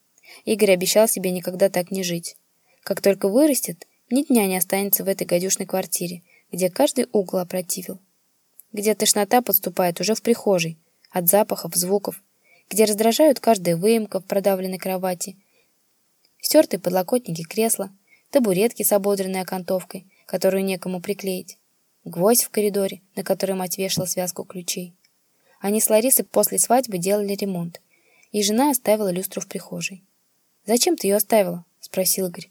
S1: Игорь обещал себе никогда так не жить. Как только вырастет, ни дня не останется в этой гадюшной квартире, где каждый угол опротивил. Где тошнота подступает уже в прихожей, от запахов, звуков, где раздражают каждая выемка в продавленной кровати, стертые подлокотники кресла, табуретки с ободренной окантовкой, которую некому приклеить, гвоздь в коридоре, на который мать вешала связку ключей. Они с Ларисой после свадьбы делали ремонт, и жена оставила люстру в прихожей. «Зачем ты ее оставила?» — спросил Игорь.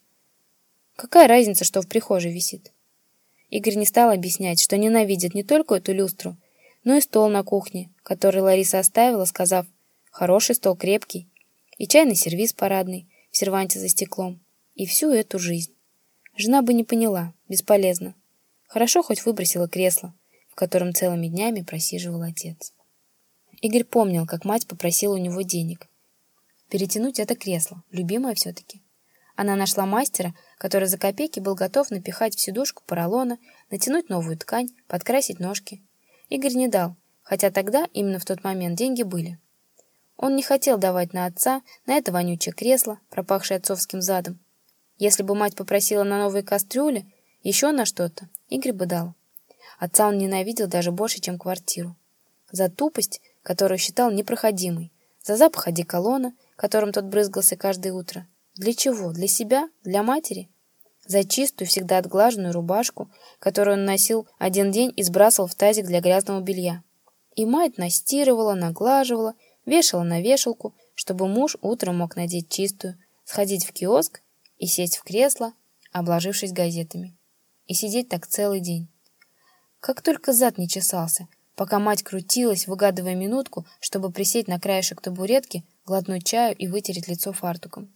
S1: Какая разница, что в прихожей висит? Игорь не стал объяснять, что ненавидит не только эту люстру, но и стол на кухне, который Лариса оставила, сказав «хороший стол, крепкий», и чайный сервиз парадный в серванте за стеклом, и всю эту жизнь. Жена бы не поняла, бесполезно. Хорошо хоть выбросила кресло, в котором целыми днями просиживал отец. Игорь помнил, как мать попросила у него денег. Перетянуть это кресло, любимое все-таки. Она нашла мастера, который за копейки был готов напихать в сидушку поролона, натянуть новую ткань, подкрасить ножки. Игорь не дал, хотя тогда, именно в тот момент, деньги были. Он не хотел давать на отца, на это вонючее кресло, пропахшее отцовским задом. Если бы мать попросила на новые кастрюли, еще на что-то, Игорь бы дал. Отца он ненавидел даже больше, чем квартиру. За тупость, которую считал непроходимой, за запах одеколона, которым тот брызгался каждое утро. Для чего? Для себя? Для матери? За чистую, всегда отглаженную рубашку, которую он носил один день и сбрасывал в тазик для грязного белья. И мать настирывала, наглаживала, вешала на вешалку, чтобы муж утром мог надеть чистую, сходить в киоск и сесть в кресло, обложившись газетами. И сидеть так целый день. Как только зад не чесался, пока мать крутилась, выгадывая минутку, чтобы присесть на краешек табуретки, глотнуть чаю и вытереть лицо фартуком.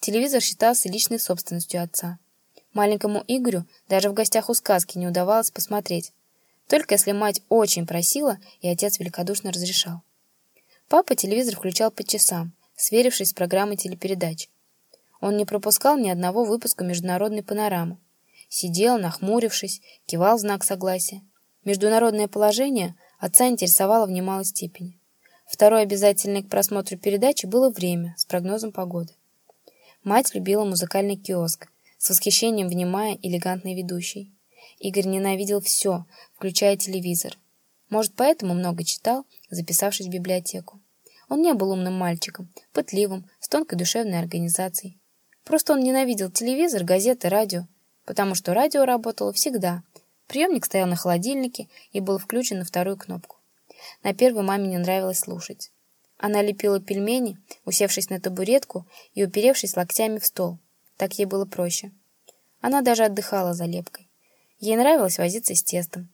S1: Телевизор считался личной собственностью отца. Маленькому Игорю даже в гостях у сказки не удавалось посмотреть, только если мать очень просила, и отец великодушно разрешал. Папа телевизор включал по часам, сверившись с программой телепередач. Он не пропускал ни одного выпуска международной панорамы. Сидел, нахмурившись, кивал в знак согласия. Международное положение отца интересовало в немалой степени. Второй обязательной к просмотру передачи было время с прогнозом погоды. Мать любила музыкальный киоск, с восхищением внимая элегантной ведущей. Игорь ненавидел все, включая телевизор. Может, поэтому много читал, записавшись в библиотеку. Он не был умным мальчиком, пытливым, с тонкой душевной организацией. Просто он ненавидел телевизор, газеты, радио, потому что радио работало всегда. Приемник стоял на холодильнике и был включен на вторую кнопку. На первой маме не нравилось слушать. Она лепила пельмени, усевшись на табуретку и уперевшись локтями в стол. Так ей было проще. Она даже отдыхала за лепкой. Ей нравилось возиться с тестом.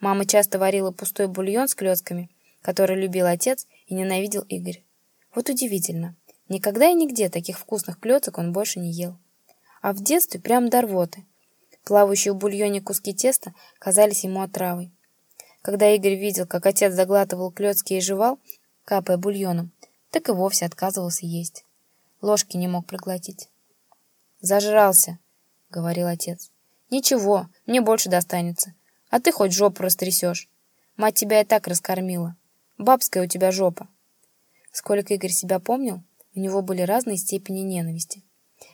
S1: Мама часто варила пустой бульон с клетками, который любил отец и ненавидел Игорь. Вот удивительно. Никогда и нигде таких вкусных клеток он больше не ел. А в детстве прям до рвоты. Плавающие в бульоне куски теста казались ему отравой. Когда Игорь видел, как отец заглатывал клетки и жевал, капая бульоном, так и вовсе отказывался есть. Ложки не мог проглотить. «Зажрался», — говорил отец. «Ничего, мне больше достанется. А ты хоть жопу растрясешь. Мать тебя и так раскормила. Бабская у тебя жопа». Сколько Игорь себя помнил, у него были разные степени ненависти.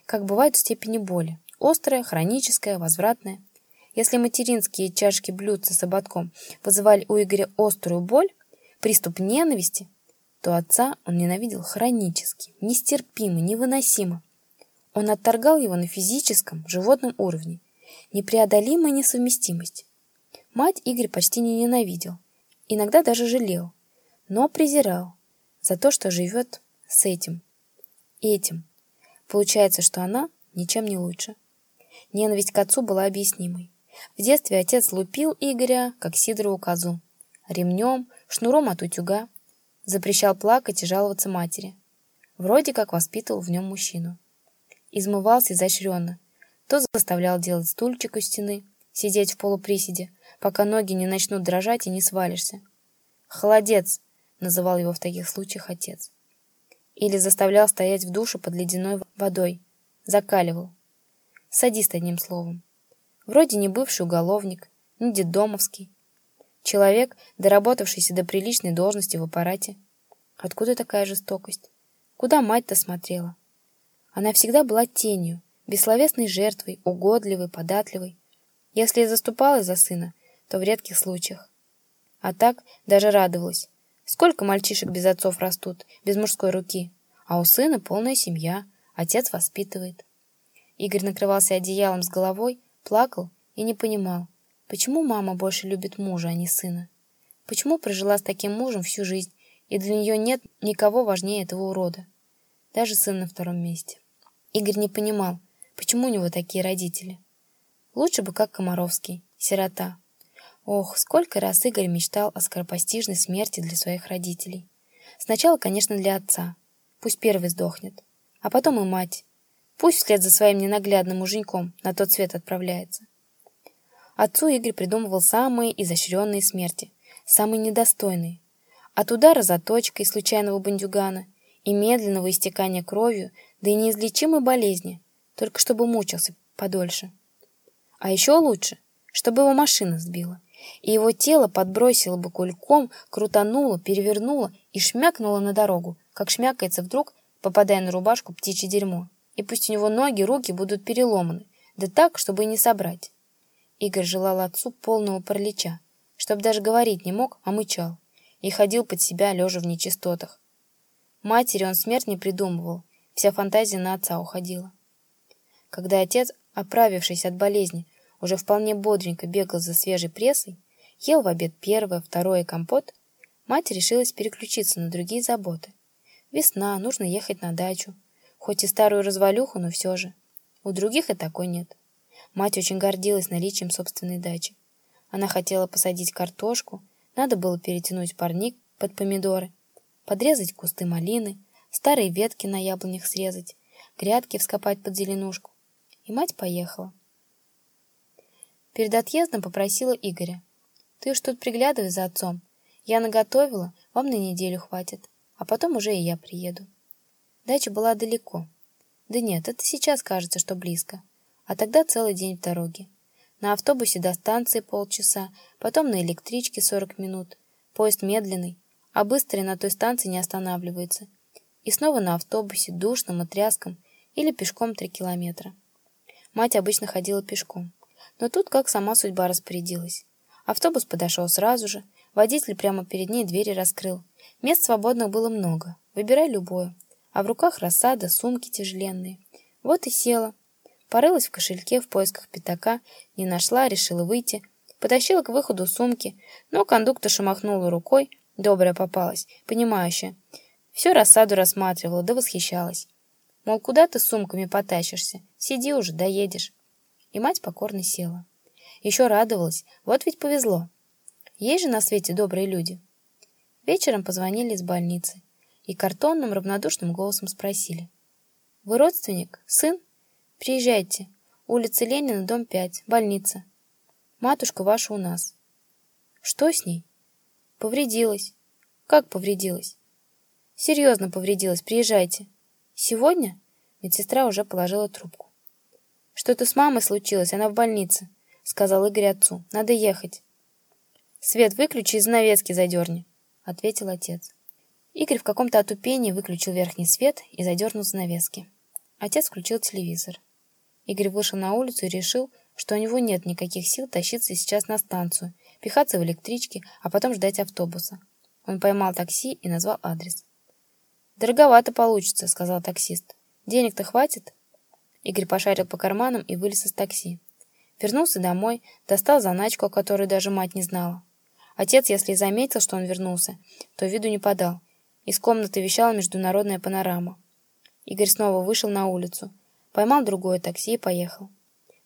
S1: Как бывает в степени боли. Острая, хроническая, возвратная. Если материнские чашки блюдца с ободком вызывали у Игоря острую боль, приступ ненависти, то отца он ненавидел хронически, нестерпимо, невыносимо. Он отторгал его на физическом, животном уровне. Непреодолимая несовместимость. Мать Игорь почти не ненавидел, иногда даже жалел, но презирал за то, что живет с этим, этим. Получается, что она ничем не лучше. Ненависть к отцу была объяснимой. В детстве отец лупил Игоря, как Сидорову козу, ремнем, шнуром от утюга, Запрещал плакать и жаловаться матери. Вроде как воспитывал в нем мужчину. Измывался изощренно. То заставлял делать стульчик у стены, сидеть в полуприседе, пока ноги не начнут дрожать и не свалишься. «Холодец!» — называл его в таких случаях отец. Или заставлял стоять в душе под ледяной водой. Закаливал. Садист, одним словом. Вроде не бывший уголовник, не детдомовский, Человек, доработавшийся до приличной должности в аппарате. Откуда такая жестокость? Куда мать-то смотрела? Она всегда была тенью, бессловесной жертвой, угодливой, податливой. Если и заступалась за сына, то в редких случаях. А так даже радовалась. Сколько мальчишек без отцов растут, без мужской руки, а у сына полная семья, отец воспитывает. Игорь накрывался одеялом с головой, плакал и не понимал, Почему мама больше любит мужа, а не сына? Почему прожила с таким мужем всю жизнь, и для нее нет никого важнее этого урода? Даже сын на втором месте. Игорь не понимал, Почему у него такие родители? Лучше бы как Комаровский, сирота. Ох, сколько раз Игорь мечтал о скоропостижной смерти для своих родителей. Сначала, конечно, для отца. Пусть первый сдохнет. А потом и мать. Пусть вслед за своим ненаглядным муженьком на тот свет отправляется. Отцу Игорь придумывал самые изощренные смерти, самые недостойные. От удара заточкой случайного бандюгана и медленного истекания кровью, да и неизлечимой болезни, только чтобы мучился подольше. А еще лучше, чтобы его машина сбила, и его тело подбросило бы кульком, крутануло, перевернуло и шмякнуло на дорогу, как шмякается вдруг, попадая на рубашку птичье дерьмо. И пусть у него ноги, руки будут переломаны, да так, чтобы и не собрать. Игорь желал отцу полного паралича, чтобы даже говорить не мог, а мычал, и ходил под себя, лежа в нечистотах. Матери он смерть не придумывал, вся фантазия на отца уходила. Когда отец, оправившись от болезни, уже вполне бодренько бегал за свежей прессой, ел в обед первое, второе компот, мать решилась переключиться на другие заботы. Весна, нужно ехать на дачу, хоть и старую развалюху, но все же. У других и такой нет. Мать очень гордилась наличием собственной дачи. Она хотела посадить картошку, надо было перетянуть парник под помидоры, подрезать кусты малины, старые ветки на яблонях срезать, грядки вскопать под зеленушку и мать поехала. Перед отъездом попросила Игоря. «Ты уж тут приглядывай за отцом. Я наготовила, вам на неделю хватит, а потом уже и я приеду». Дача была далеко. Да нет, это сейчас кажется, что близко. А тогда целый день в дороге. На автобусе до станции полчаса, потом на электричке 40 минут. Поезд медленный, а быстрый на той станции не останавливается. И снова на автобусе, душном и тряском, или пешком 3 километра. Мать обычно ходила пешком. Но тут как сама судьба распорядилась. Автобус подошел сразу же. Водитель прямо перед ней двери раскрыл. Мест свободных было много. Выбирай любое. А в руках рассада, сумки тяжеленные. Вот и села. Порылась в кошельке в поисках пятака, не нашла, решила выйти. Потащила к выходу сумки, но кондукторша махнула рукой. Добрая попалась, понимающая. Все рассаду рассматривала, да восхищалась. Мол, куда ты с сумками потащишься? Сиди уже, доедешь. И мать покорно села. Еще радовалась, вот ведь повезло. Есть же на свете добрые люди. Вечером позвонили из больницы и картонным равнодушным голосом спросили. «Вы родственник? Сын? Приезжайте. Улица Ленина, дом 5, больница. Матушка ваша у нас». «Что с ней?» «Повредилась». «Как повредилась?» «Серьезно повредилась. Приезжайте». «Сегодня?» Медсестра уже положила трубку. «Что-то с мамой случилось, она в больнице», — сказал Игорь отцу. «Надо ехать». «Свет выключи и занавески задерни», — ответил отец. Игорь в каком-то отупении выключил верхний свет и задернул занавески. Отец включил телевизор. Игорь вышел на улицу и решил, что у него нет никаких сил тащиться сейчас на станцию, пихаться в электричке, а потом ждать автобуса. Он поймал такси и назвал адрес. «Дороговато получится», — сказал таксист. «Денег-то хватит?» Игорь пошарил по карманам и вылез из такси. Вернулся домой, достал заначку, о которой даже мать не знала. Отец, если и заметил, что он вернулся, то виду не подал. Из комнаты вещала международная панорама. Игорь снова вышел на улицу, поймал другое такси и поехал.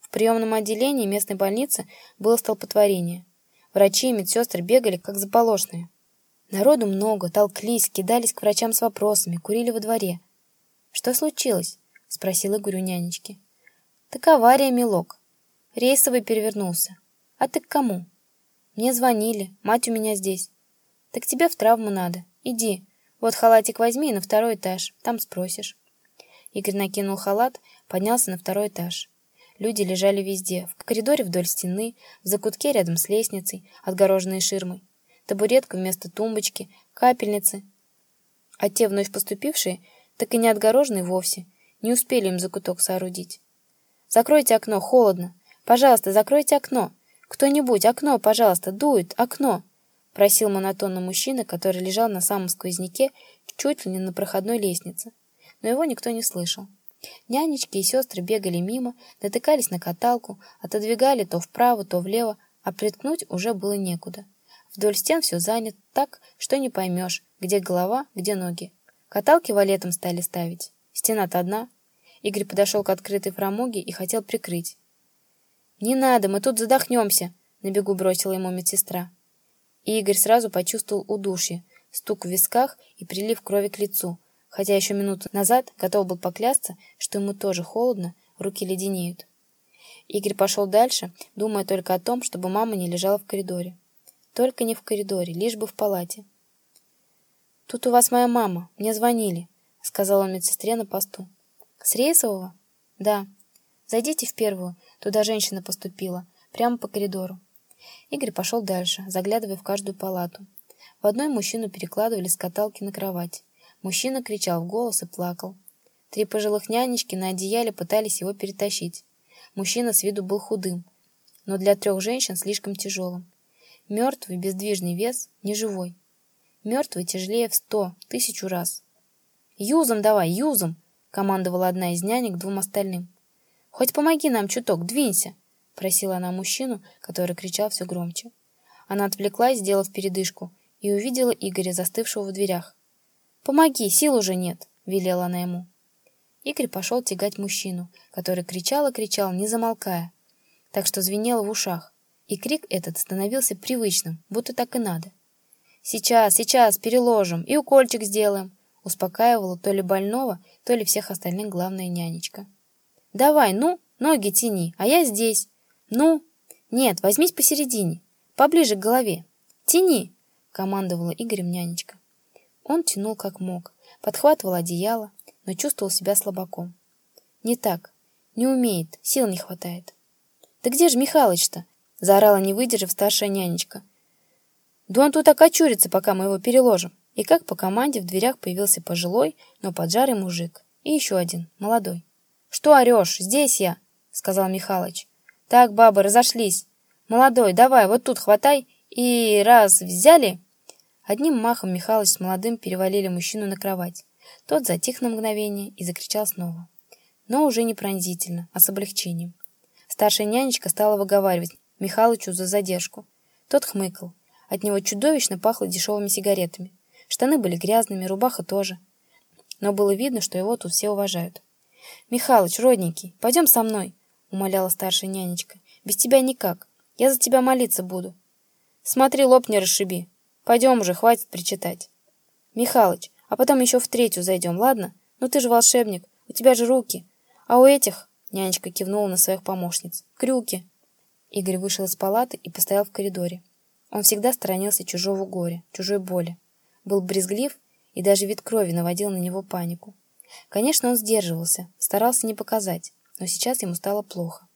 S1: В приемном отделении местной больницы было столпотворение. Врачи и медсестры бегали, как заполошные. Народу много, толклись, кидались к врачам с вопросами, курили во дворе. «Что случилось?» — спросил Игорь у нянечки. «Так авария, милок. Рейсовый перевернулся. А ты к кому?» «Мне звонили. Мать у меня здесь». «Так тебе в травму надо. Иди. Вот халатик возьми и на второй этаж. Там спросишь». Игорь накинул халат, поднялся на второй этаж. Люди лежали везде. В коридоре вдоль стены, в закутке рядом с лестницей, отгороженной ширмой табуретка вместо тумбочки, капельницы. А те вновь поступившие, так и не отгороженные вовсе, не успели им закуток соорудить. «Закройте окно, холодно! Пожалуйста, закройте окно! Кто-нибудь, окно, пожалуйста, дует, окно!» просил монотонно мужчина, который лежал на самом сквозняке, чуть ли не на проходной лестнице. Но его никто не слышал. Нянечки и сестры бегали мимо, натыкались на каталку, отодвигали то вправо, то влево, а приткнуть уже было некуда. Вдоль стен все занято так, что не поймешь, где голова, где ноги. Каталки валетом стали ставить. Стена-то одна. Игорь подошел к открытой фрамуге и хотел прикрыть. «Не надо, мы тут задохнемся!» — на бегу бросила ему медсестра. И Игорь сразу почувствовал удушье, стук в висках и прилив крови к лицу, хотя еще минуту назад готов был поклясться, что ему тоже холодно, руки леденеют. Игорь пошел дальше, думая только о том, чтобы мама не лежала в коридоре. Только не в коридоре, лишь бы в палате. «Тут у вас моя мама, мне звонили», — сказал он медсестре на посту. «С рейсового?» «Да. Зайдите в первую, туда женщина поступила, прямо по коридору». Игорь пошел дальше, заглядывая в каждую палату. В одной мужчину перекладывали с каталки на кровать. Мужчина кричал в голос и плакал. Три пожилых нянечки на одеяле пытались его перетащить. Мужчина с виду был худым, но для трех женщин слишком тяжелым. Мертвый, бездвижный вес, неживой. Мертвый тяжелее в сто, тысячу раз. «Юзом давай, юзом!» — командовала одна из нянек двум остальным. «Хоть помоги нам чуток, двинься!» — просила она мужчину, который кричал все громче. Она отвлеклась, сделав передышку, и увидела Игоря, застывшего в дверях. «Помоги, сил уже нет!» — велела она ему. Игорь пошел тягать мужчину, который кричал и кричал, не замолкая, так что звенело в ушах, и крик этот становился привычным, будто так и надо. «Сейчас, сейчас, переложим и укольчик сделаем!» Успокаивала то ли больного, то ли всех остальных главная нянечка. «Давай, ну, ноги тяни, а я здесь. Ну, нет, возьмись посередине, поближе к голове. Тяни!» — командовала Игорем нянечка. Он тянул как мог, подхватывал одеяло, но чувствовал себя слабаком. «Не так. Не умеет, сил не хватает». «Да где же Михалыч-то?» — заорала, не выдержав, старшая нянечка. «Да он тут окочурится, пока мы его переложим». И как по команде в дверях появился пожилой, но поджарый мужик. И еще один, молодой. «Что орешь? Здесь я!» — сказал Михалыч. «Так, бабы, разошлись. Молодой, давай, вот тут хватай. И раз взяли...» Одним махом Михалыч с молодым перевалили мужчину на кровать. Тот затих на мгновение и закричал снова. Но уже не пронзительно, а с облегчением. Старшая нянечка стала выговаривать Михалычу за задержку. Тот хмыкал. От него чудовищно пахло дешевыми сигаретами. Штаны были грязными, рубаха тоже. Но было видно, что его тут все уважают. «Михалыч, родненький, пойдем со мной», — умоляла старшая нянечка. «Без тебя никак. Я за тебя молиться буду». «Смотри, лоб не расшиби. Пойдем уже, хватит причитать». «Михалыч, а потом еще в третью зайдем, ладно? Ну ты же волшебник, у тебя же руки. А у этих...» — нянечка кивнула на своих помощниц. «Крюки». Игорь вышел из палаты и постоял в коридоре. Он всегда сторонился чужого горя, чужой боли был брезглив, и даже вид крови наводил на него панику. Конечно, он сдерживался, старался не показать, но сейчас ему стало плохо.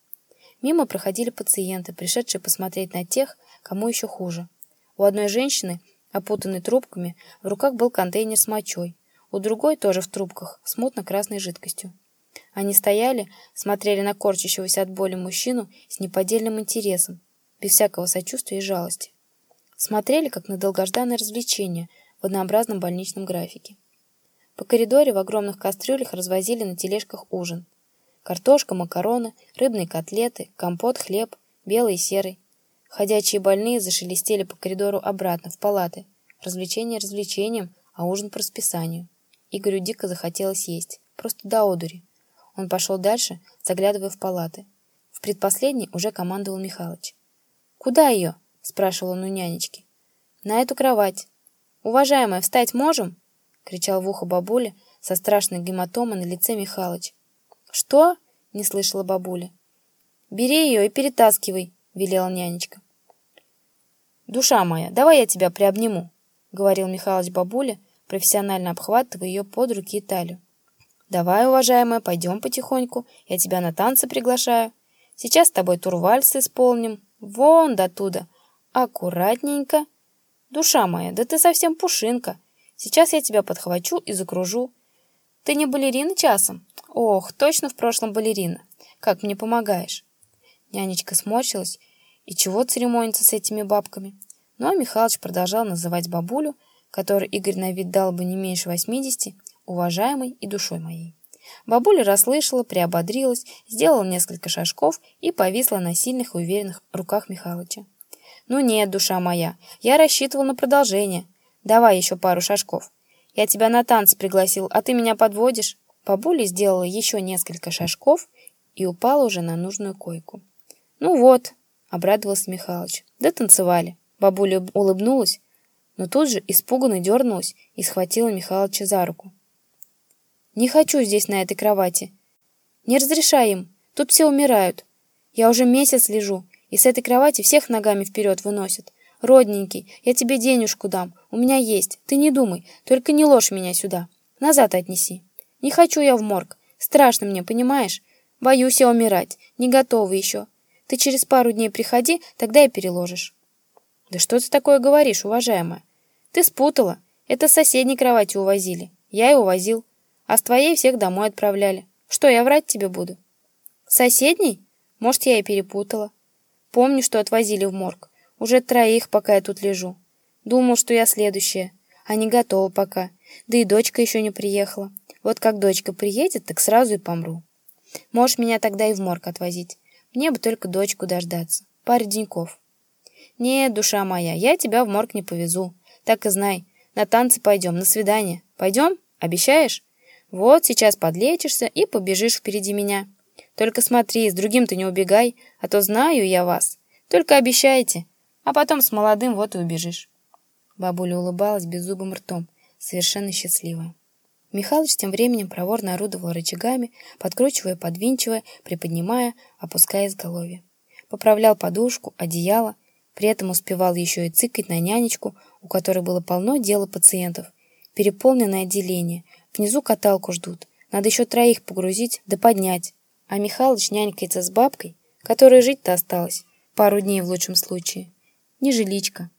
S1: Мимо проходили пациенты, пришедшие посмотреть на тех, кому еще хуже. У одной женщины, опутанной трубками, в руках был контейнер с мочой, у другой тоже в трубках, с мутно-красной жидкостью. Они стояли, смотрели на корчащегося от боли мужчину с неподдельным интересом, без всякого сочувствия и жалости. Смотрели, как на долгожданное развлечение, в однообразном больничном графике. По коридоре в огромных кастрюлях развозили на тележках ужин. Картошка, макароны, рыбные котлеты, компот, хлеб, белый и серый. Ходячие больные зашелестели по коридору обратно, в палаты. Развлечение развлечением, а ужин по расписанию. Игорю дико захотелось есть. Просто до одури. Он пошел дальше, заглядывая в палаты. В предпоследней уже командовал Михалыч. «Куда ее?» – спрашивал он у нянечки. «На эту кровать. «Уважаемая, встать можем?» — кричал в ухо бабуля со страшной гематомой на лице Михалыч. «Что?» — не слышала бабуля. «Бери ее и перетаскивай», — велела нянечка. «Душа моя, давай я тебя приобниму», — говорил Михалыч бабуле, профессионально обхватывая ее под руки и талию. «Давай, уважаемая, пойдем потихоньку, я тебя на танцы приглашаю. Сейчас с тобой турвальс исполним, вон до туда, аккуратненько». Душа моя, да ты совсем пушинка. Сейчас я тебя подхвачу и закружу. Ты не балерина часом? Ох, точно в прошлом балерина. Как мне помогаешь? Нянечка сморщилась. И чего церемониться с этими бабками? Ну а Михалыч продолжал называть бабулю, которой Игорь на вид дал бы не меньше восьмидесяти, уважаемой и душой моей. Бабуля расслышала, приободрилась, сделала несколько шажков и повисла на сильных и уверенных руках Михалыча. «Ну нет, душа моя, я рассчитывал на продолжение. Давай еще пару шажков. Я тебя на танцы пригласил, а ты меня подводишь?» Бабуля сделала еще несколько шажков и упала уже на нужную койку. «Ну вот», — обрадовался Михалыч, — «да танцевали». Бабуля улыбнулась, но тут же испуганно дернулась и схватила Михалыча за руку. «Не хочу здесь на этой кровати. Не разрешай им, тут все умирают. Я уже месяц лежу, и с этой кровати всех ногами вперед выносят. Родненький, я тебе денежку дам, у меня есть, ты не думай, только не ложь меня сюда. Назад отнеси. Не хочу я в морг, страшно мне, понимаешь? Боюсь я умирать, не готова еще. Ты через пару дней приходи, тогда и переложишь. Да что ты такое говоришь, уважаемая? Ты спутала. Это с соседней кровати увозили. Я и увозил. А с твоей всех домой отправляли. Что, я врать тебе буду? Соседней? Может, я и перепутала. Помню, что отвозили в морг. Уже троих, пока я тут лежу. Думал, что я следующая. А не готова пока. Да и дочка еще не приехала. Вот как дочка приедет, так сразу и помру. Можешь меня тогда и в морг отвозить. Мне бы только дочку дождаться. Пару деньков. Нет, душа моя, я тебя в морг не повезу. Так и знай. На танцы пойдем, на свидание. Пойдем? Обещаешь? Вот сейчас подлечишься и побежишь впереди меня. Только смотри, с другим ты не убегай, а то знаю я вас. Только обещайте, а потом с молодым вот и убежишь. Бабуля улыбалась беззубым ртом, совершенно счастливая. Михалыч тем временем проворно орудовал рычагами, подкручивая, подвинчивая, приподнимая, опуская изголовье. Поправлял подушку, одеяло, при этом успевал еще и цикать на нянечку, у которой было полно дела пациентов. Переполненное отделение. Внизу каталку ждут. Надо еще троих погрузить да поднять. А Михалыч нянькается с бабкой, которой жить-то осталось. Пару дней в лучшем случае. Не жиличка.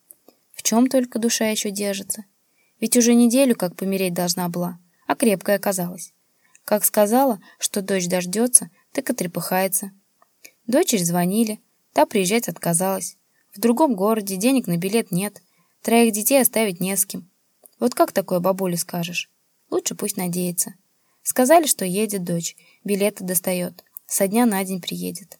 S1: В чем только душа еще держится. Ведь уже неделю как помереть должна была а крепкая оказалась. Как сказала, что дочь дождется, так и трепыхается. Дочери звонили, та приезжать отказалась. В другом городе денег на билет нет, троих детей оставить не с кем. Вот как такое бабуле скажешь? Лучше пусть надеется. Сказали, что едет дочь, билеты достает. Со дня на день приедет.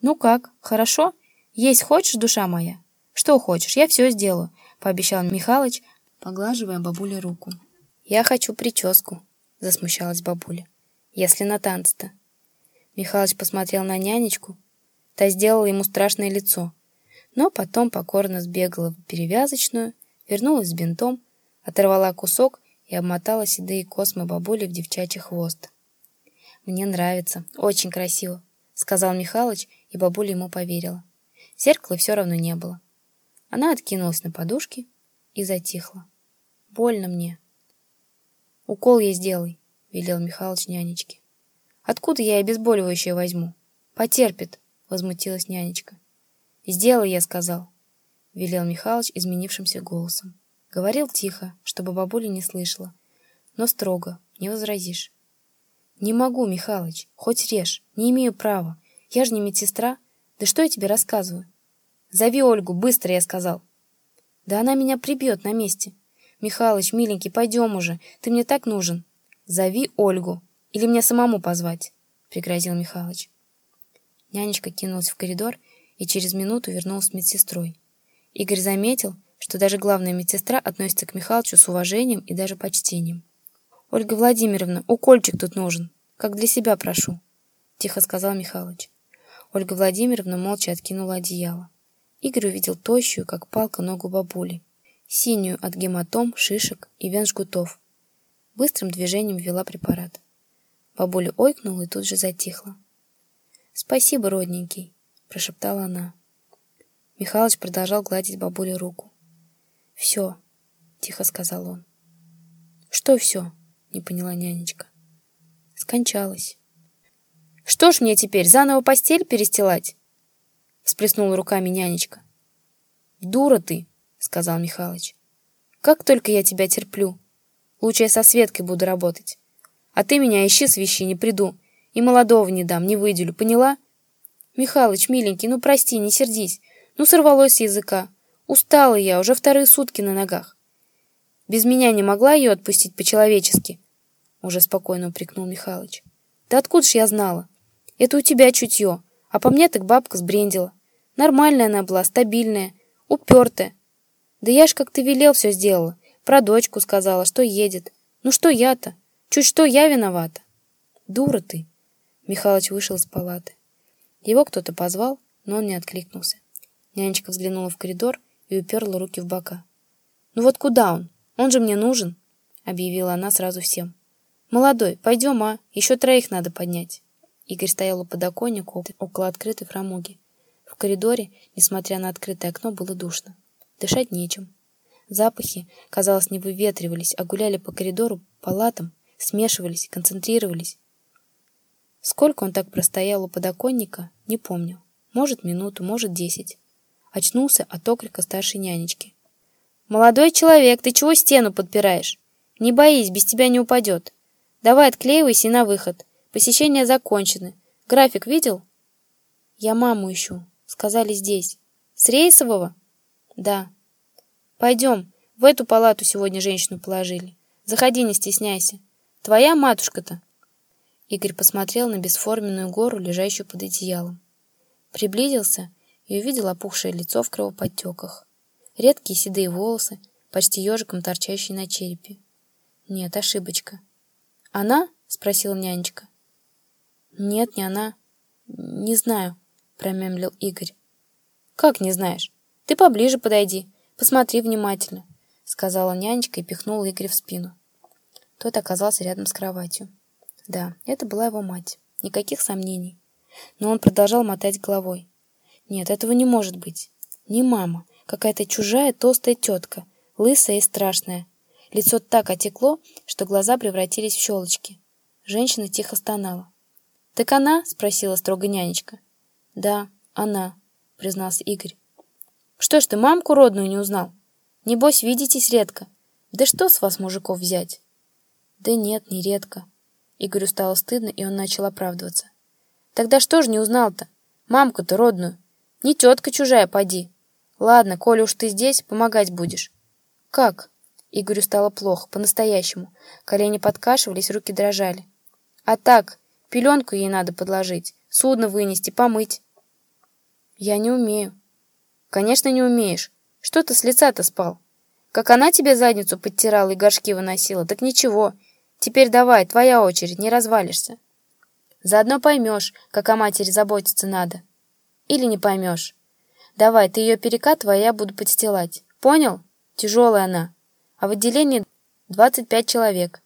S1: Ну как, хорошо? Есть хочешь, душа моя? Что хочешь, я все сделаю, пообещал Михалыч, поглаживая бабуле руку. «Я хочу прическу», — засмущалась бабуля. «Если на танцы-то». Михалыч посмотрел на нянечку. Та сделала ему страшное лицо. Но потом покорно сбегала в перевязочную, вернулась с бинтом, оторвала кусок и обмотала седые космы бабули в девчачий хвост. «Мне нравится. Очень красиво», — сказал Михалыч, и бабуля ему поверила. Зеркала все равно не было. Она откинулась на подушки и затихла. «Больно мне», «Укол ей сделай», — велел Михалыч нянечке. «Откуда я обезболивающее возьму?» «Потерпит», — возмутилась нянечка. «Сделай, я сказал», — велел Михалыч изменившимся голосом. Говорил тихо, чтобы бабуля не слышала, но строго, не возразишь. «Не могу, Михалыч, хоть режь, не имею права. Я же не медсестра. Да что я тебе рассказываю?» «Зови Ольгу, быстро, я сказал». «Да она меня прибьет на месте», «Михалыч, миленький, пойдем уже. Ты мне так нужен. Зови Ольгу. Или мне самому позвать?» — пригрозил Михалыч. Нянечка кинулась в коридор и через минуту вернулась с медсестрой. Игорь заметил, что даже главная медсестра относится к Михалычу с уважением и даже почтением. «Ольга Владимировна, укольчик тут нужен. Как для себя прошу», — тихо сказал Михалыч. Ольга Владимировна молча откинула одеяло. Игорь увидел тощую, как палка, ногу бабули синюю от гематом, шишек и вен жгутов. Быстрым движением ввела препарат. Бабуля ойкнула и тут же затихла. «Спасибо, родненький», — прошептала она. Михалыч продолжал гладить бабуле руку. «Все», — тихо сказал он. «Что все?» — не поняла нянечка. «Скончалась». «Что ж мне теперь, заново постель перестилать?» — всплеснула руками нянечка. «Дура ты!» сказал Михалыч. «Как только я тебя терплю. Лучше я со Светкой буду работать. А ты меня ищи с вещи, не приду. И молодого не дам, не выделю, поняла? Михалыч, миленький, ну прости, не сердись. Ну сорвалось с языка. Устала я, уже вторые сутки на ногах. Без меня не могла ее отпустить по-человечески?» Уже спокойно упрекнул Михалыч. «Да откуда ж я знала? Это у тебя чутье, а по мне так бабка сбрендила. Нормальная она была, стабильная, упертая. Да я ж, как ты велел, все сделала. Про дочку сказала, что едет. Ну что я-то? Чуть что, я виновата. Дура ты. Михалыч вышел из палаты. Его кто-то позвал, но он не откликнулся. Нянечка взглянула в коридор и уперла руки в бока. «Ну вот куда он? Он же мне нужен!» — объявила она сразу всем. «Молодой, пойдем, а? Еще троих надо поднять». Игорь стоял у подоконника около открытой фрамуги. В коридоре, несмотря на открытое окно, было душно. Дышать нечем. Запахи, казалось, не выветривались, а гуляли по коридору, палатам, смешивались, концентрировались. Сколько он так простоял у подоконника, не помню. Может, минуту, может, десять. Очнулся от окрика старшей нянечки. «Молодой человек, ты чего стену подпираешь? Не боись, без тебя не упадет. Давай отклеивайся и на выход. Посещения закончены. График видел?» «Я маму ищу. Сказали здесь. С Рейсового?» «Да». «Пойдем. В эту палату сегодня женщину положили. Заходи, не стесняйся. Твоя матушка-то?» Игорь посмотрел на бесформенную гору, лежащую под одеялом. Приблизился и увидел опухшее лицо в кровоподтеках. Редкие седые волосы, почти ежиком торчащие на черепе. Нет, ошибочка. «Она?» — спросила нянечка. «Нет, не она. Не знаю», — промямлил Игорь. «Как не знаешь? Ты поближе подойди, посмотри внимательно», — сказала нянечка и пихнула Игоря в спину. Тот оказался рядом с кроватью. Да, это была его мать. Никаких сомнений. Но он продолжал мотать головой. Нет, этого не может быть. Не мама. Какая-то чужая толстая тетка, лысая и страшная. Лицо так отекло, что глаза превратились в щелочки. Женщина тихо стонала. «Так она?» — спросила строго нянечка. «Да, она», — признался Игорь. «Что ж ты мамку родную не узнал? Небось, видитесь редко. Да что с вас, мужиков, взять?» «Да нет, не редко». Игорю стало стыдно, и он начал оправдываться. «Тогда что ж не узнал-то? Мамку-то родную. Не тетка чужая, поди. Ладно, коли уж ты здесь, помогать будешь». «Как?» Игорю стало плохо, по-настоящему. Колени подкашивались, руки дрожали. «А так, пеленку ей надо подложить, судно вынести, помыть». «Я не умею». «Конечно, не умеешь. Что ты с лица-то спал? Как она тебе задницу подтирала и горшки выносила, так ничего. Теперь давай, твоя очередь, не развалишься. Заодно поймешь, как о матери заботиться надо. Или не поймешь. Давай, ты ее перекатывай, а я буду подстилать. Понял? Тяжелая она а в отделении 25 человек.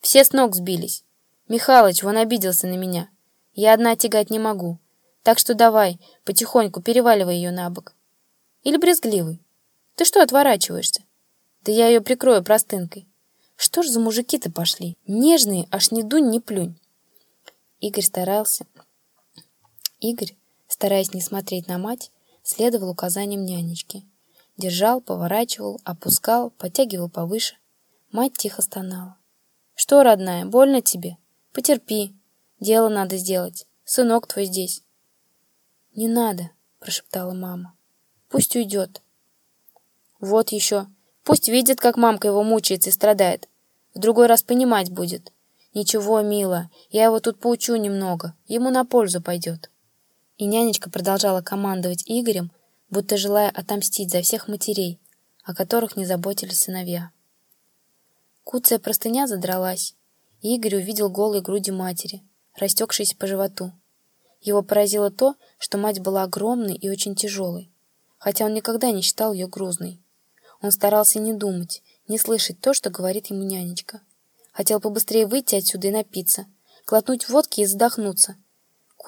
S1: Все с ног сбились. Михалыч, вон обиделся на меня. Я одна тягать не могу. Так что давай, потихоньку переваливай ее на бок. Или брезгливый. Ты что отворачиваешься? Да я ее прикрою простынкой. Что ж за мужики-то пошли? Нежные, аж не дунь, не плюнь. Игорь старался. Игорь, стараясь не смотреть на мать, следовал указаниям нянечки. Держал, поворачивал, опускал, подтягивал повыше. Мать тихо стонала. «Что, родная, больно тебе? Потерпи. Дело надо сделать. Сынок твой здесь». «Не надо», — прошептала мама. «Пусть уйдет». «Вот еще. Пусть видит, как мамка его мучается и страдает. В другой раз понимать будет. Ничего, мила, я его тут поучу немного. Ему на пользу пойдет». И нянечка продолжала командовать Игорем, будто желая отомстить за всех матерей, о которых не заботились сыновья. Куцая простыня задралась, и Игорь увидел голые груди матери, растекшиеся по животу. Его поразило то, что мать была огромной и очень тяжелой, хотя он никогда не считал ее грузной. Он старался не думать, не слышать то, что говорит ему нянечка. Хотел побыстрее выйти отсюда и напиться, глотнуть водки и задохнуться.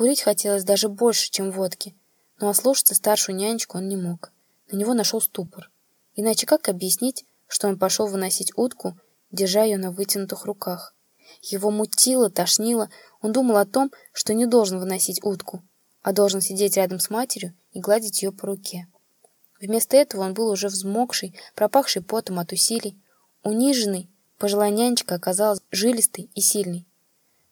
S1: Курить хотелось даже больше, чем водки, но ослушаться старшую нянечку он не мог. На него нашел ступор. Иначе как объяснить, что он пошел выносить утку, держа ее на вытянутых руках? Его мутило, тошнило. Он думал о том, что не должен выносить утку, а должен сидеть рядом с матерью и гладить ее по руке. Вместо этого он был уже взмокший, пропахший потом от усилий, униженный, пожилая нянечка оказалась жилистой и сильной.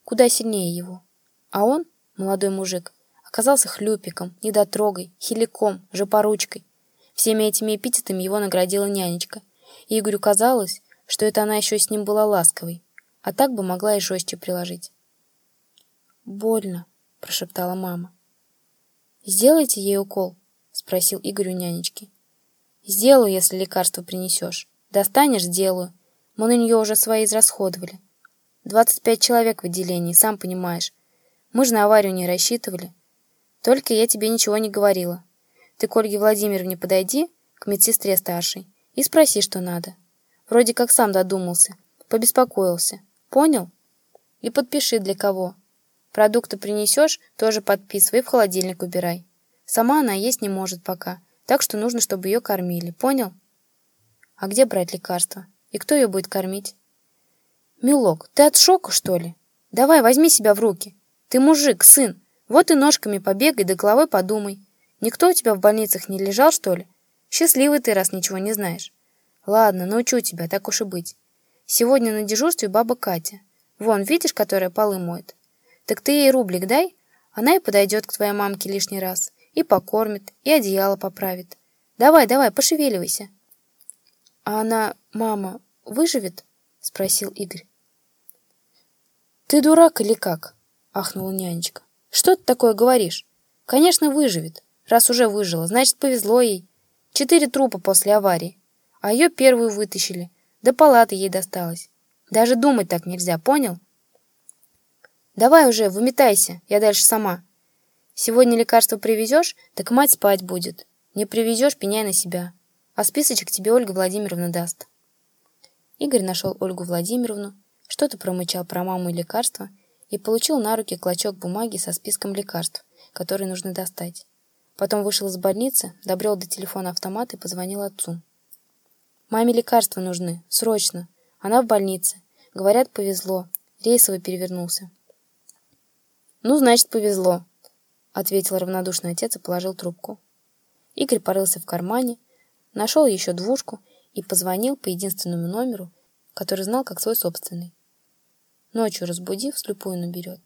S1: Куда сильнее его. А он, молодой мужик, оказался хлюпиком, недотрогой, хиликом, жопоручкой. Всеми этими эпитетами его наградила нянечка, и Игорю казалось, что это она еще с ним была ласковой, а так бы могла и жестче приложить. «Больно», — прошептала мама. «Сделайте ей укол», — спросил Игорь у нянечки. «Сделаю, если лекарство принесешь. Достанешь — сделаю. Мы на нее уже свои израсходовали». 25 человек в отделении, сам понимаешь. Мы же на аварию не рассчитывали. Только я тебе ничего не говорила. Ты к Ольге Владимировне подойди, к медсестре старшей, и спроси, что надо. Вроде как сам додумался, побеспокоился. Понял? И подпиши для кого. Продукты принесешь, тоже подписывай, в холодильник убирай. Сама она есть не может пока, так что нужно, чтобы ее кормили. Понял? А где брать лекарства? И кто ее будет кормить? Милок, ты от шока, что ли? Давай, возьми себя в руки. Ты мужик, сын. Вот и ножками побегай, да головой подумай. Никто у тебя в больницах не лежал, что ли? Счастливый ты, раз ничего не знаешь. Ладно, научу тебя, так уж и быть. Сегодня на дежурстве баба Катя. Вон, видишь, которая полы моет? Так ты ей рублик дай, она и подойдет к твоей мамке лишний раз, и покормит, и одеяло поправит. Давай, давай, пошевеливайся. А она, мама, выживет? Спросил Игорь. Ты дурак или как? Ахнула нянечка. Что ты такое говоришь? Конечно, выживет. Раз уже выжила, значит, повезло ей. Четыре трупа после аварии. А ее первую вытащили. До палаты ей досталось. Даже думать так нельзя, понял? Давай уже, выметайся, я дальше сама. Сегодня лекарство привезешь, так мать спать будет. Не привезешь, пеняй на себя. А списочек тебе Ольга Владимировна даст. Игорь нашел Ольгу Владимировну, что-то промычал про маму и лекарства и получил на руки клочок бумаги со списком лекарств, которые нужно достать. Потом вышел из больницы, добрел до телефона автомата и позвонил отцу. «Маме лекарства нужны, срочно. Она в больнице. Говорят, повезло. Рейсовый перевернулся. «Ну, значит, повезло», — ответил равнодушный отец и положил трубку. Игорь порылся в кармане, нашел еще двушку и позвонил по единственному номеру, который знал как свой собственный. Ночью разбудив, слепую наберет.